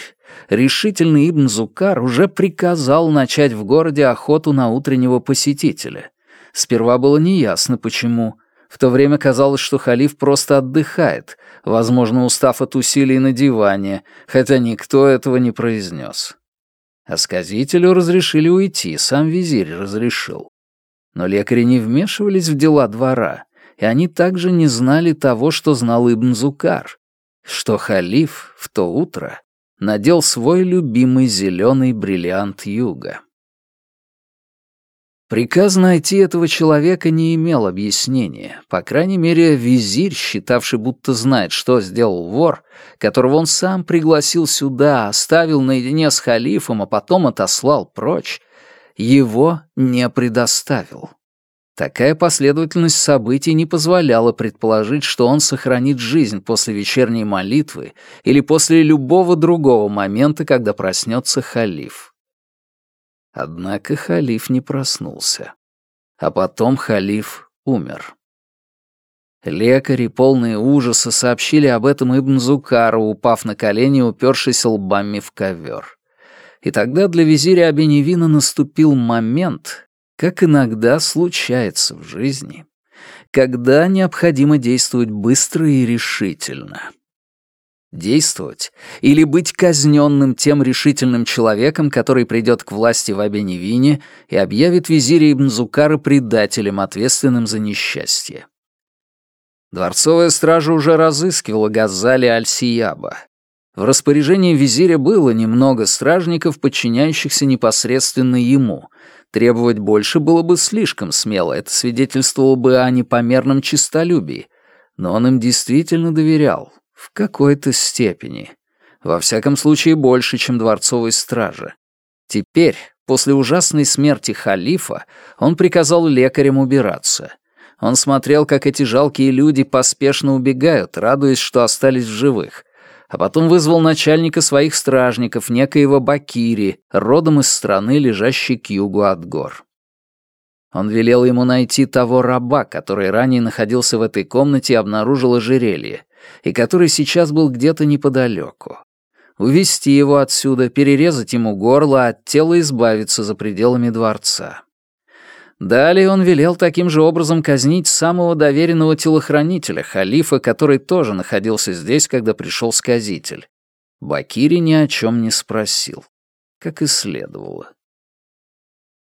[SPEAKER 2] решительный Ибн Зукар, уже приказал начать в городе охоту на утреннего посетителя. Сперва было неясно, почему. В то время казалось, что халиф просто отдыхает, возможно, устав от усилий на диване, хотя никто этого не произнес. А сказителю разрешили уйти, сам визирь разрешил. Но лекари не вмешивались в дела двора, и они также не знали того, что знал Ибн Зукар, что халиф в то утро надел свой любимый зеленый бриллиант юга. Приказ найти этого человека не имел объяснения. По крайней мере, визирь, считавший, будто знает, что сделал вор, которого он сам пригласил сюда, оставил наедине с халифом, а потом отослал прочь, его не предоставил. Такая последовательность событий не позволяла предположить, что он сохранит жизнь после вечерней молитвы или после любого другого момента, когда проснется халиф. Однако халиф не проснулся. А потом халиф умер. Лекари, полные ужаса, сообщили об этом Ибн Зукару, упав на колени упершись лбами в ковер. И тогда для визиря Абеневина наступил момент, как иногда случается в жизни, когда необходимо действовать быстро и решительно. Действовать или быть казненным тем решительным человеком, который придет к власти в Абеневине и объявит визиря Ибн Зукара предателем, ответственным за несчастье. Дворцовая стража уже разыскивала Газали Аль-Сияба. В распоряжении визиря было немного стражников, подчиняющихся непосредственно ему. Требовать больше было бы слишком смело, это свидетельствовало бы о непомерном честолюбии. Но он им действительно доверял, в какой-то степени. Во всяком случае, больше, чем дворцовой стражи. Теперь, после ужасной смерти халифа, он приказал лекарям убираться. Он смотрел, как эти жалкие люди поспешно убегают, радуясь, что остались в живых, а потом вызвал начальника своих стражников, некоего Бакири, родом из страны, лежащей к югу от гор. Он велел ему найти того раба, который ранее находился в этой комнате и обнаружил ожерелье, и который сейчас был где-то неподалеку. Увести его отсюда, перерезать ему горло, а от тела избавиться за пределами дворца. Далее он велел таким же образом казнить самого доверенного телохранителя, халифа, который тоже находился здесь, когда пришел сказитель. Бакири ни о чем не спросил, как и следовало.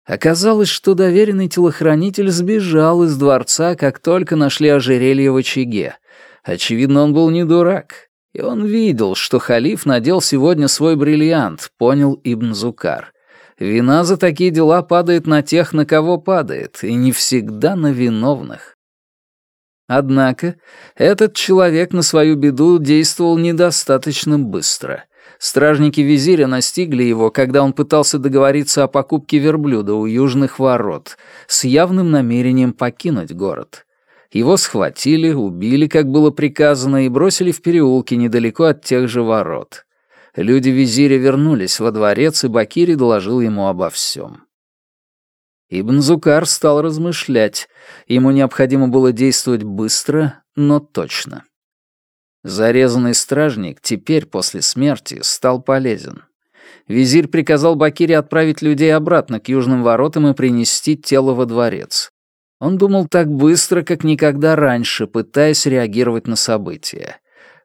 [SPEAKER 2] Оказалось, что доверенный телохранитель сбежал из дворца, как только нашли ожерелье в очаге, Очевидно, он был не дурак. И он видел, что халиф надел сегодня свой бриллиант, понял Ибн Зукар. Вина за такие дела падает на тех, на кого падает, и не всегда на виновных. Однако этот человек на свою беду действовал недостаточно быстро. Стражники визиря настигли его, когда он пытался договориться о покупке верблюда у южных ворот, с явным намерением покинуть город. Его схватили, убили, как было приказано, и бросили в переулке недалеко от тех же ворот. Люди визиря вернулись во дворец, и Бакири доложил ему обо всем. Ибн Зукар стал размышлять. Ему необходимо было действовать быстро, но точно. Зарезанный стражник теперь, после смерти, стал полезен.
[SPEAKER 1] Визирь приказал Бакире отправить людей обратно к южным воротам и принести тело во дворец. Он думал так быстро, как никогда раньше, пытаясь реагировать на события.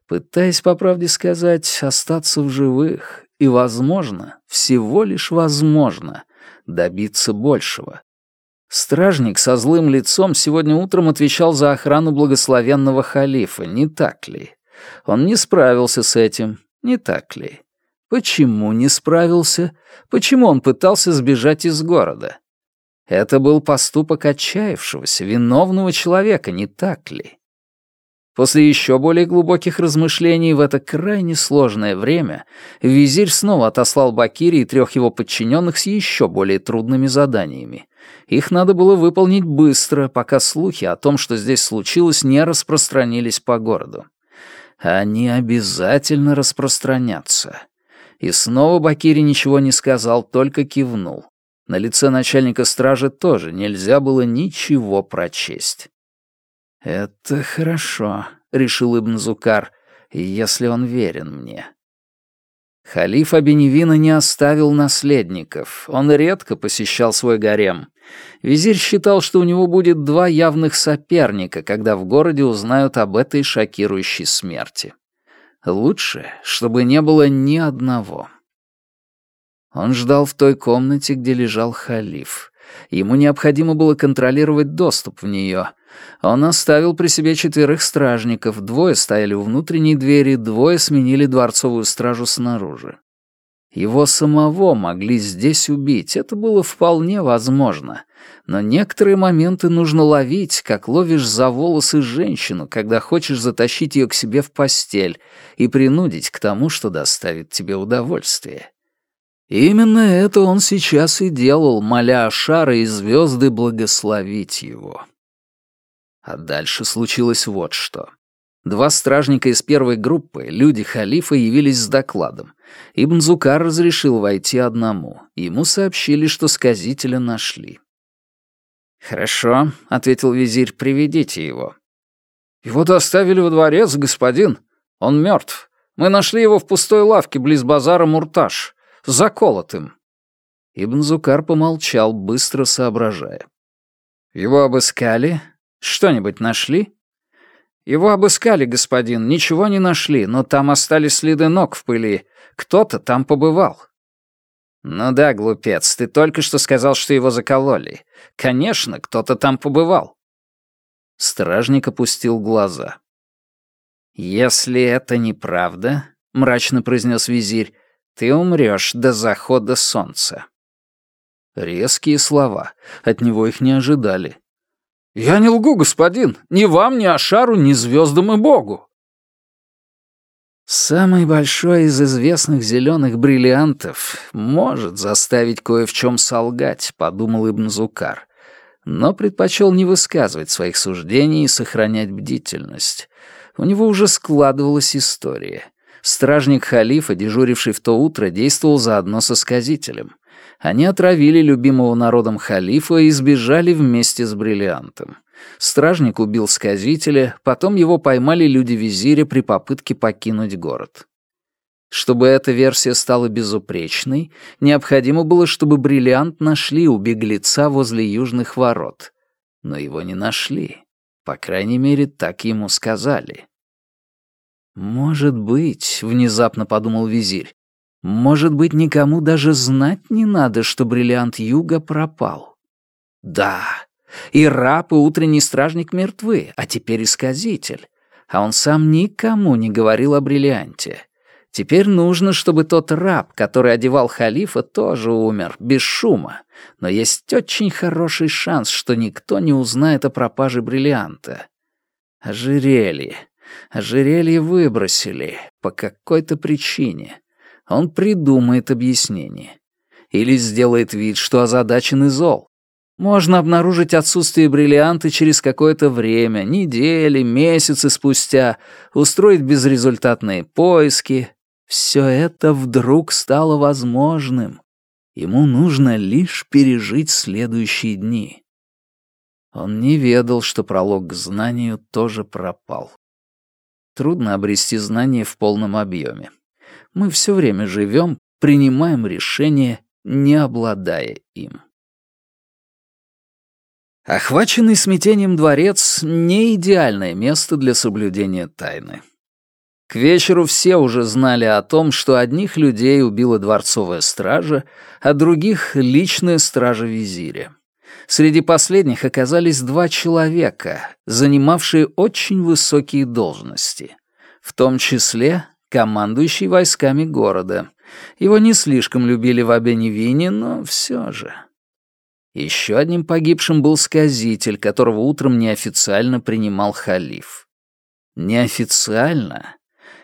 [SPEAKER 1] Пытаясь, по правде сказать, остаться в живых и, возможно, всего лишь возможно, добиться большего. Стражник со злым лицом сегодня утром отвечал за охрану благословенного халифа, не так ли? Он не справился с этим, не так ли? Почему не справился? Почему он пытался сбежать из города? Это был поступок отчаявшегося, виновного человека, не так ли? После еще более глубоких размышлений в это крайне сложное время визирь снова отослал Бакири и трех его подчиненных с еще более трудными заданиями. Их надо было выполнить быстро, пока слухи о том, что здесь случилось, не распространились по городу. Они обязательно распространятся. И снова Бакири ничего не сказал, только кивнул. На лице начальника стражи тоже нельзя было ничего прочесть. «Это хорошо», — решил Ибн Зукар, — «если он верен мне». Халиф Абеневина не оставил наследников. Он редко посещал свой гарем. Визирь считал, что у него будет два явных соперника, когда в городе узнают об этой шокирующей смерти. Лучше, чтобы не было ни одного. Он ждал в той комнате, где лежал халиф. Ему необходимо было контролировать доступ в нее. Он оставил при себе четверых стражников, двое стояли у внутренней двери, двое сменили дворцовую стражу снаружи. Его самого могли здесь убить, это было вполне возможно. Но некоторые моменты нужно ловить, как ловишь за волосы женщину, когда хочешь затащить ее к себе в постель и принудить к тому, что доставит тебе удовольствие. Именно это он сейчас и делал, моля Ашара и звезды благословить его. А дальше случилось вот что. Два стражника из первой группы, люди халифа, явились с докладом. Ибн Зукар разрешил войти одному. Ему сообщили, что сказителя нашли. «Хорошо», — ответил визирь, — «приведите его». «Его доставили во дворец, господин. Он мертв. Мы нашли его в пустой лавке близ базара Мурташ, заколотым». Ибн Зукар помолчал, быстро соображая. «Его обыскали? Что-нибудь нашли?» «Его обыскали, господин, ничего не нашли, но там остались следы ног в пыли. Кто-то там побывал». «Ну да, глупец, ты только что сказал, что его закололи. Конечно, кто-то там побывал». Стражник опустил глаза. «Если это неправда, — мрачно произнес визирь, — ты умрешь до захода солнца». Резкие слова, от него их не ожидали. «Я не лгу, господин, ни вам, ни Ашару, ни звездам и Богу». Самый большой из известных зеленых бриллиантов может заставить кое в чем солгать, подумал Ибн Зукар, но предпочел не высказывать своих суждений и сохранять бдительность. У него уже складывалась история. Стражник халифа, дежуривший в то утро, действовал заодно со сказителем. Они отравили любимого народом халифа и сбежали вместе с бриллиантом. Стражник убил сказителя, потом его поймали люди визиря при попытке покинуть город. Чтобы эта версия стала безупречной, необходимо было, чтобы бриллиант нашли у беглеца возле южных ворот. Но его не нашли. По крайней мере, так ему сказали. «Может быть», — внезапно подумал визирь, «может быть, никому даже знать не надо, что бриллиант юга пропал». «Да, и раб, и утренний стражник мертвы, а теперь исказитель. А он сам никому не говорил о бриллианте. Теперь нужно, чтобы тот раб, который одевал халифа, тоже умер, без шума. Но есть очень хороший шанс, что никто не узнает о пропаже бриллианта. Ожерелье. Ожерелье выбросили. По какой-то причине. Он придумает объяснение. Или сделает вид, что озадачен и зол. Можно обнаружить отсутствие бриллианта через какое-то время, недели, месяцы спустя, устроить безрезультатные поиски. Все это вдруг стало возможным. Ему нужно лишь пережить следующие дни. Он не ведал, что пролог к знанию тоже пропал. Трудно обрести знание в полном объеме. Мы все время живем,
[SPEAKER 2] принимаем решение, не обладая им. Охваченный смятением дворец — не идеальное место для соблюдения тайны. К вечеру все уже знали о том, что одних людей убила дворцовая стража, а других — личная стража визиря. Среди последних оказались два человека, занимавшие очень высокие должности, в том числе командующий войсками города. Его не слишком любили в Абеневине, но все же. Еще одним погибшим был сказитель, которого утром неофициально принимал халиф. Неофициально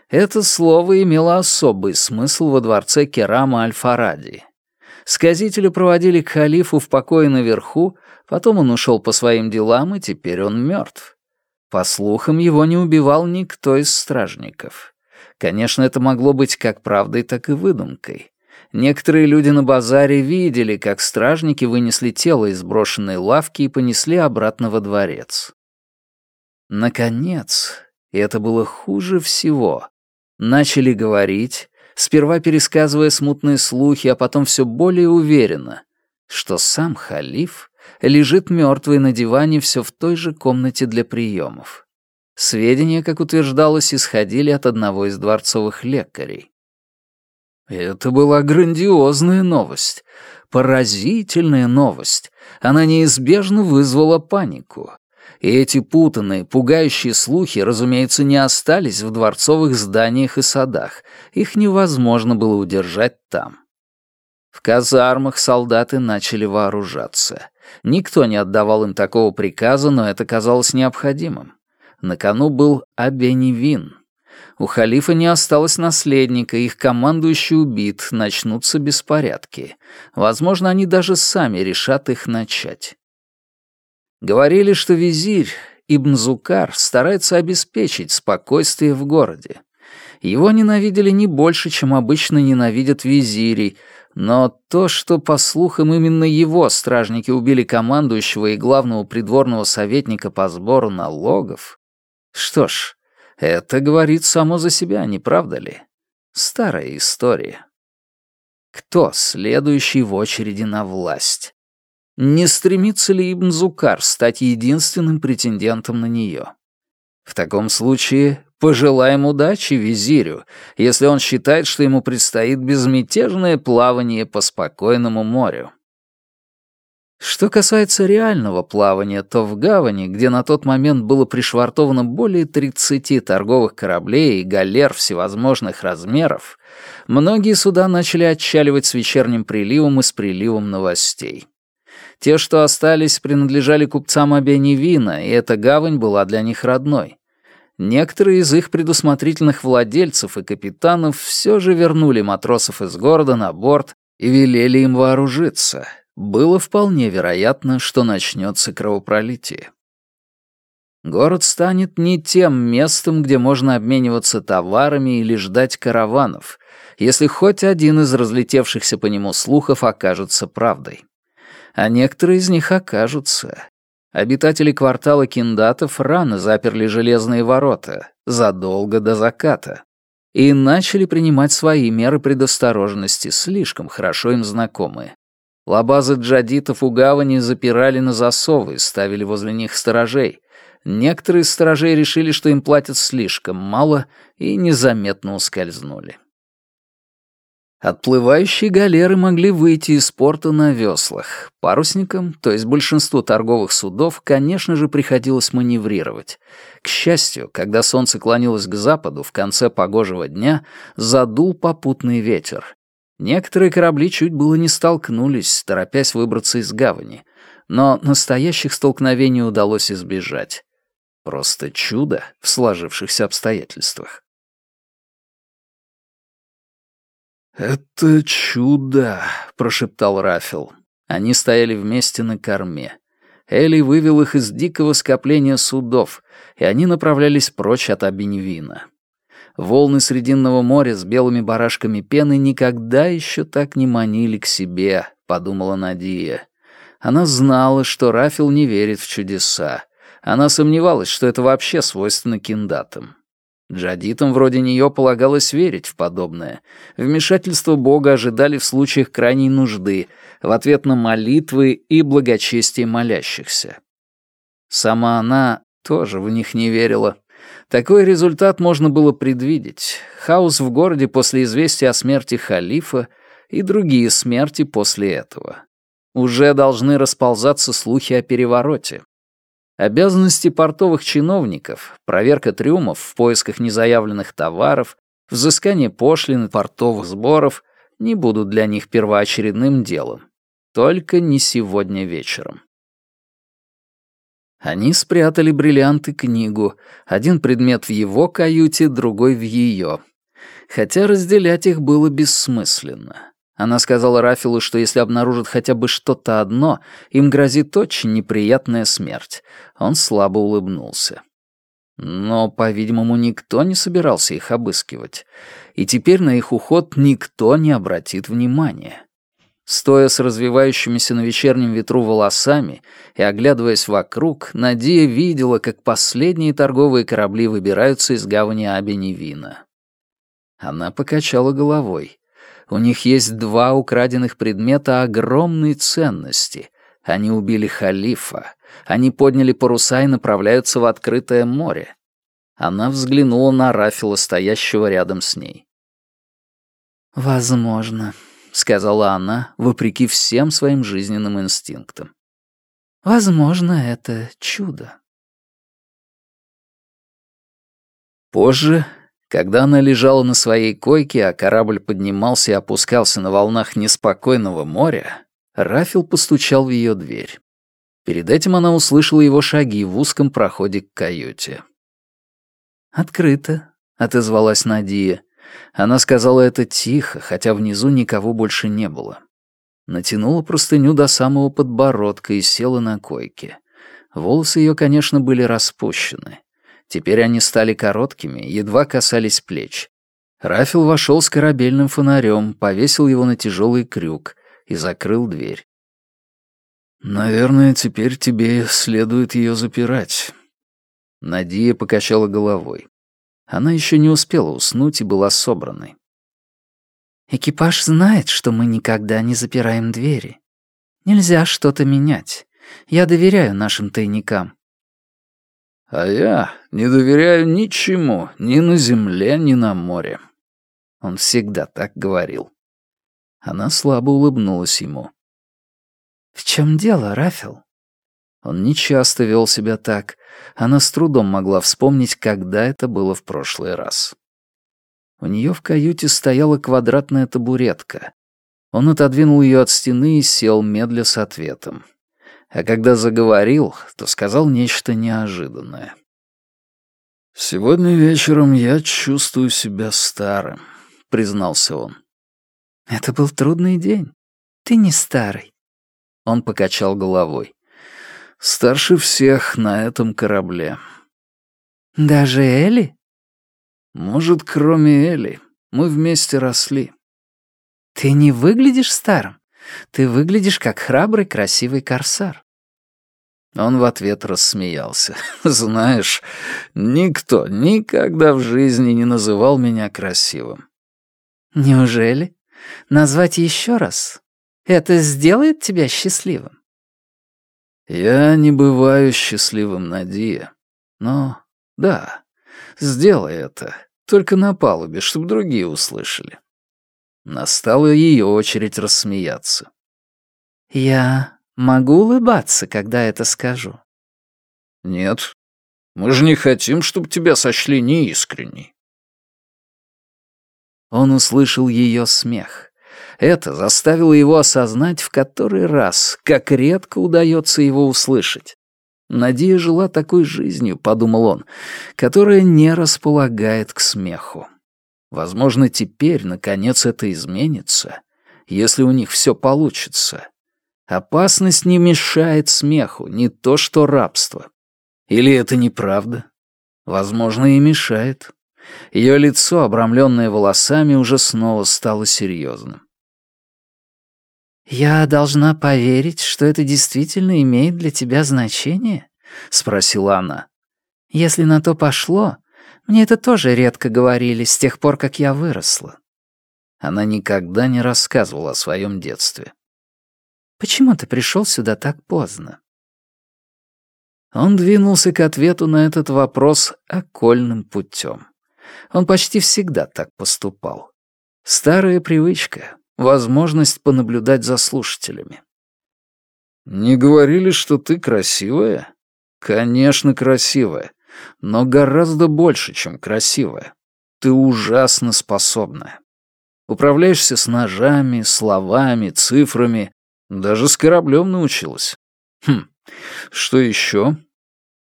[SPEAKER 2] это слово имело особый смысл во дворце Керама Аль-Фаради. Сказителя проводили к халифу в покое наверху, потом он ушел по своим делам, и теперь он мертв. По слухам, его не убивал никто из стражников. Конечно, это могло быть как правдой, так и выдумкой. Некоторые люди на базаре видели, как стражники вынесли тело из брошенной лавки и понесли обратно во дворец. Наконец, и это было хуже всего, Начали говорить, сперва пересказывая смутные слухи, а потом все более уверенно, что сам халиф лежит мертвый на диване все в той же комнате для приемов. Сведения, как утверждалось, исходили от одного из дворцовых лекарей. Это была грандиозная новость, поразительная новость. Она неизбежно вызвала панику. И эти путанные, пугающие слухи, разумеется, не остались в дворцовых зданиях и садах. Их невозможно было удержать там. В казармах солдаты начали вооружаться. Никто не отдавал им такого приказа, но это казалось необходимым. На кону был Абеневин. У халифа не осталось наследника, их командующий убит, начнутся беспорядки. Возможно, они даже сами решат их начать. Говорили, что визирь Ибн Зукар старается обеспечить спокойствие в городе. Его ненавидели не больше, чем обычно ненавидят визирей, но то, что, по слухам, именно его стражники убили командующего и главного придворного советника по сбору налогов... Что ж, это говорит само за себя, не правда ли? Старая история. Кто следующий в очереди на власть? Не стремится ли Ибн Зукар стать единственным претендентом на нее? В таком случае пожелаем удачи визирю, если он считает, что ему предстоит безмятежное плавание по спокойному морю. Что касается реального плавания, то в гавани, где на тот момент было пришвартовано более 30 торговых кораблей и галер всевозможных размеров, многие суда начали отчаливать с вечерним приливом и с приливом новостей. Те, что остались, принадлежали купцам Абеневина, и эта гавань была для них родной. Некоторые из их предусмотрительных владельцев и капитанов все же вернули матросов из города на борт и велели им вооружиться. Было вполне вероятно, что начнется кровопролитие. Город станет не тем местом, где можно обмениваться товарами или ждать караванов, если хоть один из разлетевшихся по нему слухов окажется правдой а некоторые из них окажутся. Обитатели квартала киндатов рано заперли железные ворота, задолго до заката, и начали принимать свои меры предосторожности, слишком хорошо им знакомые. Лабазы джадитов у гавани запирали на засовы, ставили возле них сторожей. Некоторые сторожей решили, что им платят слишком мало, и незаметно ускользнули. Отплывающие галеры могли выйти из порта на веслах. Парусникам, то есть большинству торговых судов, конечно же, приходилось маневрировать. К счастью, когда солнце клонилось к западу в конце погожего дня, задул попутный ветер. Некоторые корабли чуть было не столкнулись, торопясь выбраться из гавани. Но настоящих столкновений удалось избежать. Просто чудо в сложившихся обстоятельствах. «Это чудо», — прошептал Рафил. Они стояли вместе на корме. Элли вывел их из дикого скопления судов, и они направлялись прочь от Абиневина. Волны Срединного моря с белыми барашками пены никогда еще так не манили к себе, подумала Надия. Она знала, что Рафил не верит в чудеса. Она сомневалась, что это вообще свойственно киндатам.
[SPEAKER 1] Джадитам вроде нее полагалось верить в подобное. Вмешательство Бога ожидали в случаях крайней нужды, в ответ на молитвы и благочестие молящихся. Сама она тоже в них не верила. Такой результат можно было предвидеть. Хаос в городе после известия о смерти халифа и другие смерти после этого. Уже должны расползаться слухи о перевороте. Обязанности портовых чиновников, проверка трюмов в поисках незаявленных товаров, взыскание пошлин и портовых сборов не будут для них первоочередным делом. Только не сегодня вечером. Они спрятали бриллианты книгу, один предмет в его каюте, другой в ее. Хотя разделять их было бессмысленно. Она сказала Рафилу, что если обнаружат хотя бы что-то одно, им грозит очень неприятная смерть. Он слабо улыбнулся. Но, по-видимому, никто не собирался их обыскивать. И теперь на их уход никто не обратит внимания. Стоя с развивающимися на вечернем ветру волосами и оглядываясь вокруг, Надия видела, как последние торговые корабли выбираются из гавани Абеневина. Она покачала головой. У них есть два украденных предмета огромной ценности. Они убили халифа. Они подняли паруса и направляются в открытое море. Она взглянула на Рафила, стоящего рядом с ней. «Возможно», — сказала она, вопреки всем своим жизненным инстинктам. «Возможно, это чудо». Позже когда она лежала на своей койке, а корабль поднимался и опускался на волнах неспокойного моря, Рафил постучал в ее дверь. Перед этим она услышала его шаги в узком проходе к каюте. «Открыто», — отозвалась Надия. Она сказала это тихо, хотя внизу никого больше не было. Натянула простыню до самого подбородка и села на койке. Волосы ее, конечно, были распущены. Теперь они стали короткими, едва касались плеч. Рафил вошел с корабельным фонарем, повесил его на тяжелый крюк и закрыл дверь. «Наверное, теперь тебе следует ее запирать». Надия покачала головой. Она еще не успела уснуть и была собранной. «Экипаж знает, что мы никогда не запираем двери. Нельзя что-то менять. Я доверяю нашим тайникам. А я не доверяю ничему, ни на земле, ни на море. Он всегда так говорил. Она слабо улыбнулась ему. «В чем дело, Рафил?» Он нечасто вел себя так. Она с трудом могла вспомнить, когда это было в прошлый раз. У нее в каюте стояла квадратная табуретка. Он отодвинул ее от стены и сел, медля с ответом а когда заговорил, то сказал нечто неожиданное. «Сегодня вечером я чувствую себя старым», — признался он. «Это был трудный день. Ты не старый». Он покачал головой. «Старше всех на этом корабле». «Даже Элли?» «Может, кроме Элли. Мы вместе росли». «Ты не выглядишь старым. Ты выглядишь как храбрый, красивый корсар». Он в ответ рассмеялся. «Знаешь, никто никогда в жизни не называл меня красивым». «Неужели? Назвать еще раз? Это сделает тебя счастливым?» «Я не бываю счастливым, Надия. Но да, сделай это, только на палубе, чтобы другие услышали». Настала ее очередь рассмеяться. «Я Могу улыбаться, когда это скажу. Нет. Мы же не хотим, чтобы тебя сочли неискренней. Он услышал ее смех. Это заставило его осознать в который раз, как редко удается его услышать. Надия жила такой жизнью, подумал он, которая не располагает к смеху. Возможно, теперь, наконец, это изменится, если у них все получится. Опасность не мешает смеху, не то что рабство. Или это неправда? Возможно, и мешает. Ее лицо, обрамленное волосами, уже снова стало серьезным. «Я должна поверить, что это действительно имеет для тебя значение?» — спросила она. «Если на то пошло, Мне это тоже редко говорили с тех пор, как я выросла.
[SPEAKER 2] Она никогда не рассказывала о своем детстве.
[SPEAKER 1] «Почему ты пришел сюда так поздно?»
[SPEAKER 2] Он двинулся к ответу на этот вопрос окольным путем. Он почти всегда так поступал. Старая привычка, возможность понаблюдать за слушателями. «Не говорили, что ты красивая?» «Конечно, красивая, но гораздо больше, чем красивая. Ты ужасно способная. Управляешься с ножами, словами, цифрами, даже с кораблем научилась. Хм, что еще?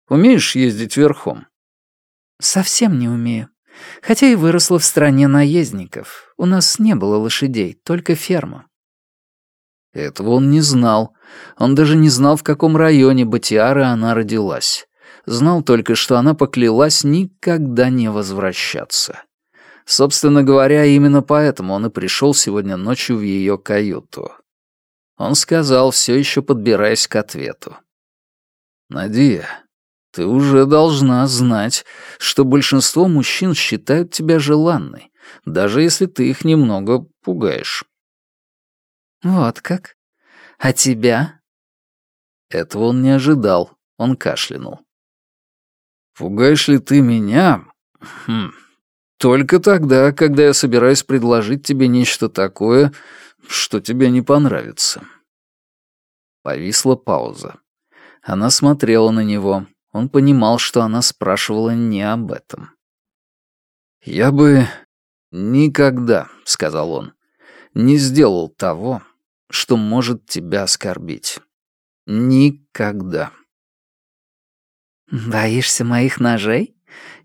[SPEAKER 2] Умеешь ездить верхом?»
[SPEAKER 1] «Совсем не умею. Хотя и выросла в стране наездников. У нас не было лошадей, только ферма».
[SPEAKER 2] Этого он не знал. Он даже не знал, в каком районе Батиары она родилась. Знал только, что она поклялась никогда не возвращаться. Собственно говоря, именно поэтому он и пришел сегодня ночью в ее каюту. Он сказал, все еще подбираясь к ответу. «Надия, ты уже должна знать, что большинство мужчин считают тебя желанной, даже если ты их немного пугаешь».
[SPEAKER 1] «Вот как? А тебя?»
[SPEAKER 2] Этого он не ожидал, он кашлянул. «Пугаешь ли ты меня? Хм. Только тогда, когда я собираюсь предложить тебе нечто такое, что тебе не понравится». Повисла пауза. Она смотрела на него. Он понимал, что она спрашивала не об этом. «Я бы никогда», — сказал он, — «не сделал того, что может тебя оскорбить. Никогда.
[SPEAKER 1] «Боишься моих ножей?»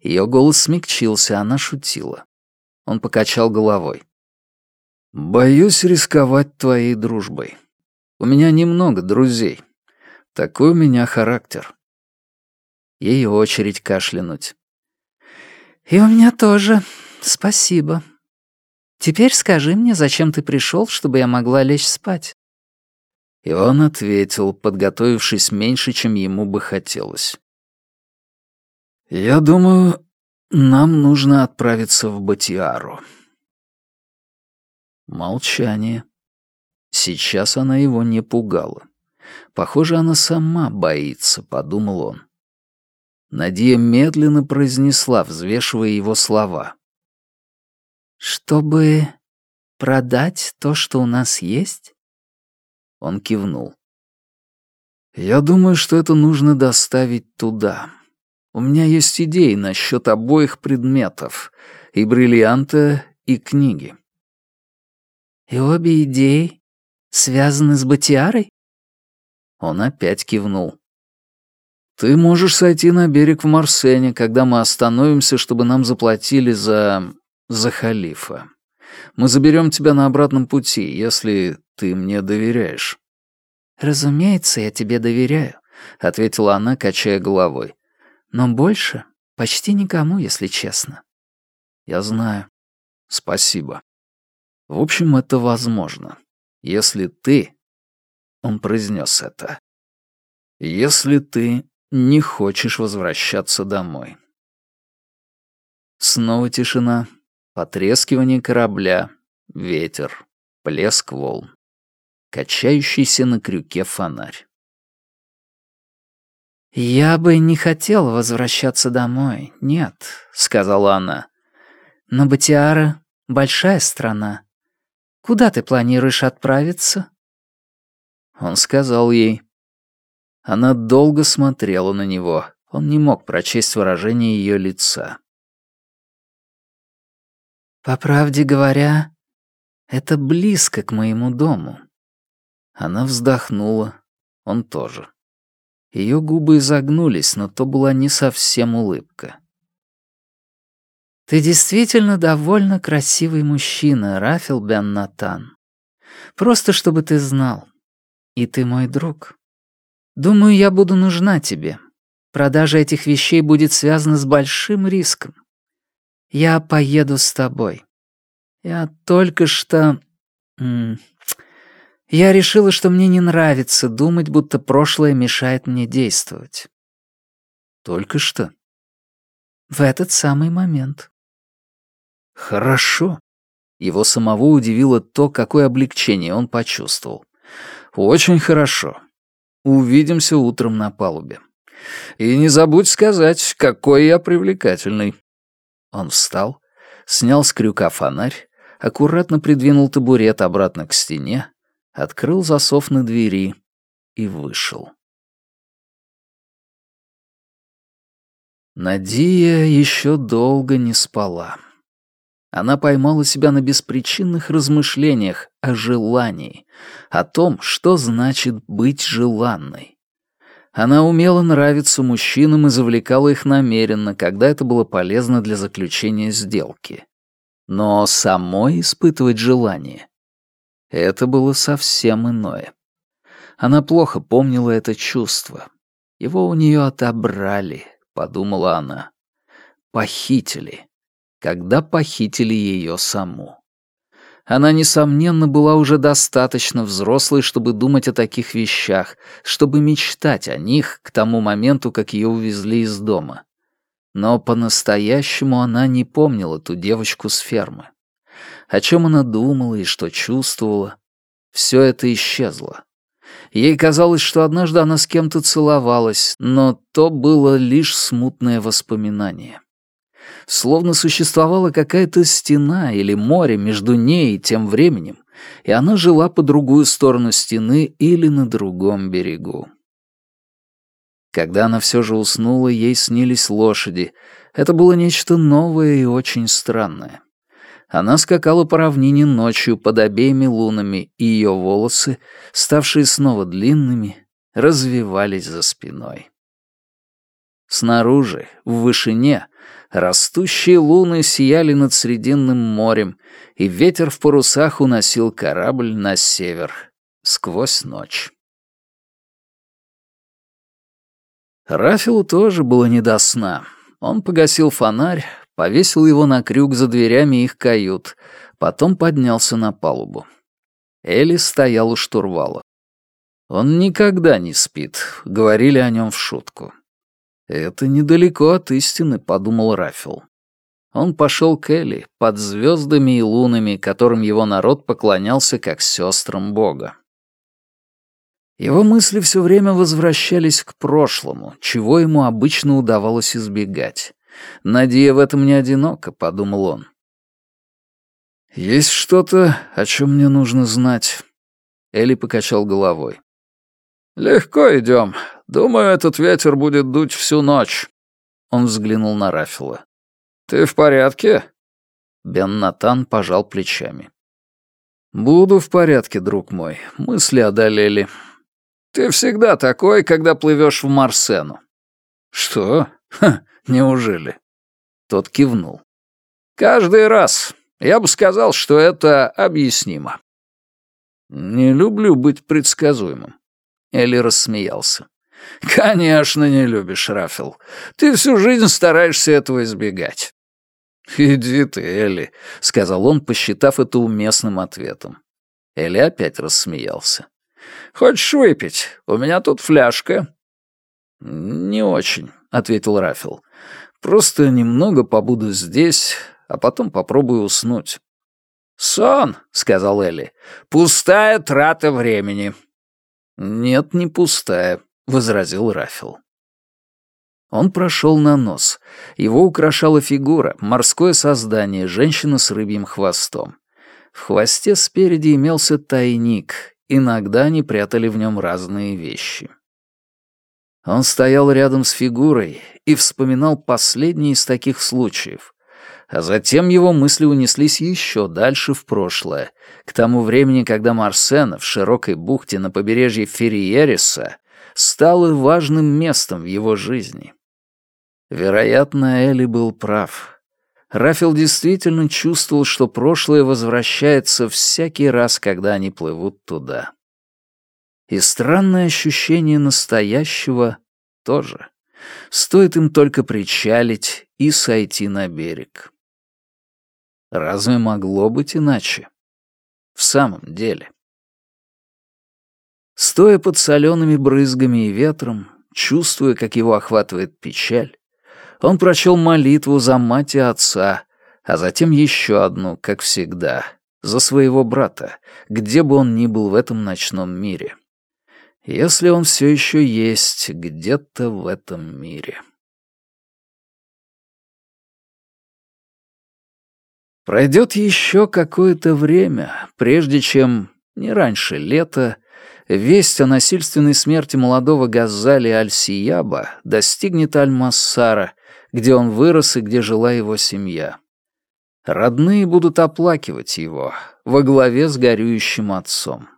[SPEAKER 2] Ее голос смягчился, она шутила. Он покачал головой. «Боюсь рисковать твоей дружбой. У меня немного друзей. Такой у меня характер». Ей очередь кашлянуть.
[SPEAKER 1] «И у меня тоже. Спасибо. Теперь скажи мне, зачем ты пришел, чтобы я могла лечь спать?»
[SPEAKER 2] И он ответил, подготовившись меньше, чем ему бы хотелось. «Я думаю, нам нужно отправиться в Батиару». Молчание. Сейчас она его не пугала. Похоже, она сама боится, подумал он. Надия медленно произнесла, взвешивая его слова.
[SPEAKER 1] «Чтобы продать то, что у нас есть?»
[SPEAKER 2] Он кивнул. «Я думаю, что это нужно доставить туда. У меня есть идеи насчет обоих предметов, и бриллианта, и книги».
[SPEAKER 1] «И обе идеи связаны с Батиарой?»
[SPEAKER 2] Он опять кивнул. «Ты можешь сойти на берег в Марсене, когда мы остановимся, чтобы нам заплатили за за халифа. Мы заберем тебя на обратном пути, если ты мне доверяешь».
[SPEAKER 1] «Разумеется, я тебе доверяю», — ответила она, качая головой. «Но больше почти никому, если честно».
[SPEAKER 2] «Я знаю. Спасибо. В общем, это возможно. Если ты...» Он произнес это. «Если ты не хочешь возвращаться домой». Снова тишина, Потрескивание корабля, ветер, плеск волн, качающийся на крюке фонарь.
[SPEAKER 1] «Я бы не хотела возвращаться домой, нет», — сказала она. «Но Батиара — большая страна. Куда ты планируешь отправиться?»
[SPEAKER 2] Он сказал ей. Она долго смотрела на него. Он не мог прочесть выражение ее лица.
[SPEAKER 1] По правде говоря, это близко к моему дому.
[SPEAKER 2] Она вздохнула, он тоже. Ее губы изогнулись, но то была не совсем улыбка.
[SPEAKER 1] «Ты действительно довольно красивый мужчина, Рафил Бен Натан. Просто чтобы ты знал. И ты мой друг. Думаю, я буду нужна тебе. Продажа этих вещей будет связана с большим риском. Я поеду с тобой. Я только что... Я решила, что мне не нравится думать, будто прошлое мешает мне действовать.
[SPEAKER 2] Только что?
[SPEAKER 1] В этот самый момент.
[SPEAKER 2] Хорошо. Его самого удивило то, какое облегчение он почувствовал. Очень хорошо. Увидимся утром на палубе. И не забудь сказать, какой я привлекательный. Он встал, снял с крюка фонарь, аккуратно придвинул табурет обратно к стене, открыл засов на двери и вышел. Надия еще долго не спала. Она поймала себя на беспричинных размышлениях о желании, о том, что значит быть желанной. Она умела нравиться мужчинам и завлекала их намеренно, когда это было полезно для заключения сделки. Но самой испытывать желание — это было совсем иное. Она плохо помнила это чувство. Его у нее отобрали, подумала она. Похитили. Когда похитили ее саму. Она, несомненно, была уже достаточно взрослой, чтобы думать о таких вещах, чтобы мечтать о них к тому моменту, как ее увезли из дома. Но по-настоящему она не помнила ту девочку с фермы. О чем она думала и что чувствовала, все это исчезло. Ей казалось, что однажды она с кем-то целовалась, но то было лишь смутное воспоминание. Словно существовала какая-то стена или море между ней и тем временем, и она жила по другую сторону стены или на другом берегу. Когда она все же уснула, ей снились лошади. Это было нечто новое и очень странное. Она скакала по равнине ночью под обеими лунами, и ее волосы, ставшие снова длинными, развивались за спиной. Снаружи, в вышине, растущие луны сияли над Срединным морем, и ветер в парусах уносил корабль на север, сквозь ночь. Рафилу тоже было не до сна. Он погасил фонарь, повесил его на крюк за дверями их кают, потом поднялся на палубу. Элли стоял у штурвала. «Он никогда не спит», — говорили о нем в шутку. «Это недалеко от истины», — подумал Рафил. Он пошел к Элли под звездами и лунами, которым его народ поклонялся как сестрам Бога. Его мысли все время возвращались к прошлому, чего ему обычно удавалось избегать. Надея в этом не одиноко, подумал он. «Есть что-то, о чем мне нужно знать?» Элли покачал головой. «Легко идем. Думаю, этот ветер будет дуть всю ночь». Он взглянул на Рафила. «Ты в порядке?» Бен Натан пожал плечами. «Буду в порядке, друг мой. Мысли одолели. Ты всегда такой, когда плывешь в Марсену». «Что? Ха, неужели?» Тот кивнул. «Каждый раз. Я бы сказал, что это объяснимо». «Не люблю быть предсказуемым». Элли рассмеялся. [laughs] «Конечно не любишь, Рафил. Ты всю жизнь стараешься этого избегать». [laughs] «Иди ты, Элли», — сказал он, посчитав это уместным ответом. Элли опять рассмеялся. Хочешь выпить? У меня тут фляжка». «Не очень», — ответил Рафил. «Просто немного побуду здесь, а потом попробую уснуть». «Сон», — сказал Элли, — «пустая трата времени». «Нет, не пустая», — возразил Рафил. Он прошел на нос. Его украшала фигура, морское создание, женщина с рыбьим хвостом. В хвосте спереди имелся тайник, Иногда они прятали в нем разные вещи. Он стоял рядом с фигурой и вспоминал последний из таких случаев. А затем его мысли унеслись еще дальше в прошлое, к тому времени, когда Марсена в широкой бухте на побережье Ферриериса стала важным местом в его жизни. Вероятно, Элли был прав. Рафил действительно чувствовал, что прошлое возвращается всякий раз, когда они плывут туда. И странное ощущение настоящего тоже. Стоит им только причалить и сойти на берег. Разве могло быть иначе? В самом деле. Стоя под солеными брызгами и ветром, чувствуя, как его охватывает печаль, Он прочел молитву за мать и отца, а затем еще одну, как всегда, за своего брата, где бы он ни был в этом ночном мире. Если он все еще есть где-то в этом мире. Пройдет еще какое-то время, прежде чем, не раньше лета, весть о насильственной смерти молодого Газали Аль-Сияба достигнет Аль-Массара, где он вырос и где жила его семья. Родные будут оплакивать его во главе с горюющим отцом.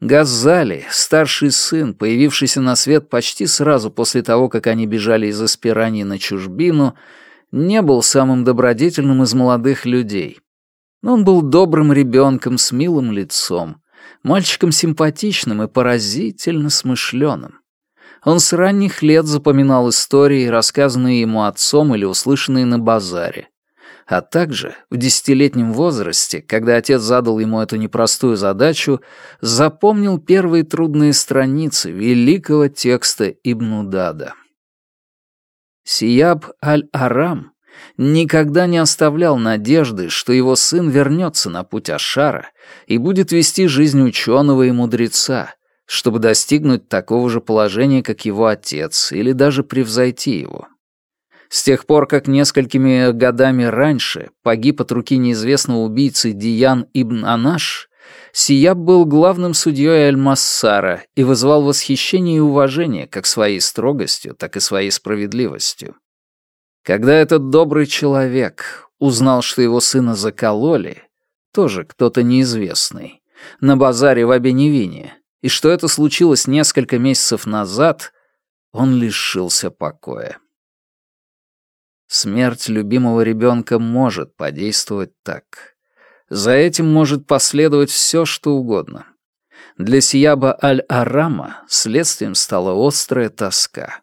[SPEAKER 2] Газали, старший сын, появившийся на свет почти сразу после того, как они бежали из Аспирании на чужбину, не был самым добродетельным из молодых людей. Он был добрым ребенком с милым лицом, мальчиком симпатичным и поразительно смышленым. Он с ранних лет запоминал истории, рассказанные ему отцом или услышанные на базаре. А также в десятилетнем возрасте, когда отец задал ему эту непростую задачу, запомнил первые трудные страницы великого текста Ибн Дада. Сияб аль-Арам никогда не оставлял надежды, что его сын вернется на путь Ашара и будет вести жизнь ученого и мудреца, чтобы достигнуть такого же положения, как его отец, или даже превзойти его. С тех пор, как несколькими годами раньше погиб от руки неизвестного убийцы Диян ибн Анаш, Сияб был главным судьей Аль-Массара и вызывал восхищение и уважение как своей строгостью, так и своей справедливостью. Когда этот добрый человек узнал, что его сына закололи, тоже кто-то неизвестный, на базаре в Абеневине, и что это случилось несколько месяцев назад, он лишился покоя. Смерть любимого ребенка может подействовать так. За этим может последовать все, что угодно. Для Сияба Аль-Арама следствием стала острая тоска.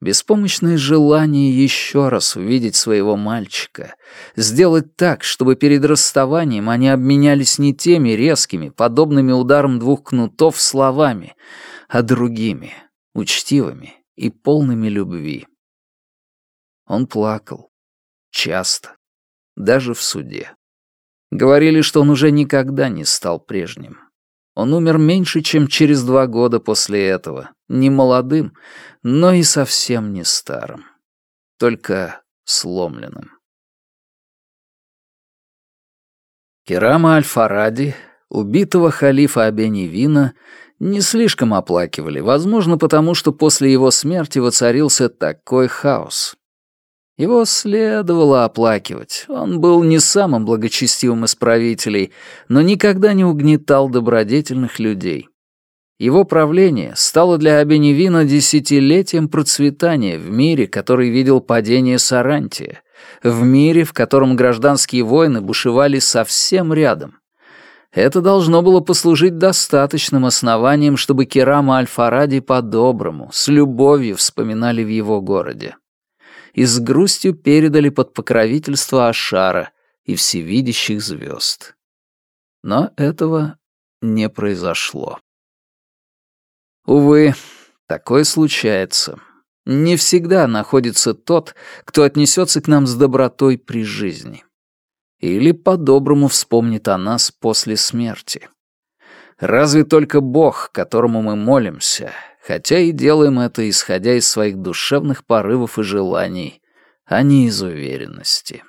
[SPEAKER 2] Беспомощное желание еще раз увидеть своего мальчика, сделать так, чтобы перед расставанием они обменялись не теми резкими, подобными ударам двух кнутов словами, а другими, учтивыми и полными любви. Он плакал. Часто. Даже в суде. Говорили, что он уже никогда не стал прежним. Он умер меньше, чем через два года после этого, не молодым, но и совсем не старым, только сломленным. Керама Аль-Фаради, убитого халифа Абеневина, не слишком оплакивали, возможно, потому что после его смерти воцарился такой хаос. Его следовало оплакивать. Он был не самым благочестивым из правителей, но никогда не угнетал добродетельных людей. Его правление стало для Абеневина десятилетием процветания в мире, который видел падение Сарантия, в мире, в котором гражданские войны бушевали совсем рядом. Это должно было послужить достаточным основанием, чтобы Керама Аль-Фаради по-доброму, с любовью вспоминали в его городе и с грустью передали под покровительство Ашара и всевидящих звезд. Но этого не произошло. Увы, такое случается. Не всегда находится тот, кто отнесется к нам с добротой при жизни. Или по-доброму вспомнит о нас после смерти. Разве только Бог, которому мы молимся, хотя и делаем это, исходя из своих душевных порывов и желаний, а не из уверенности.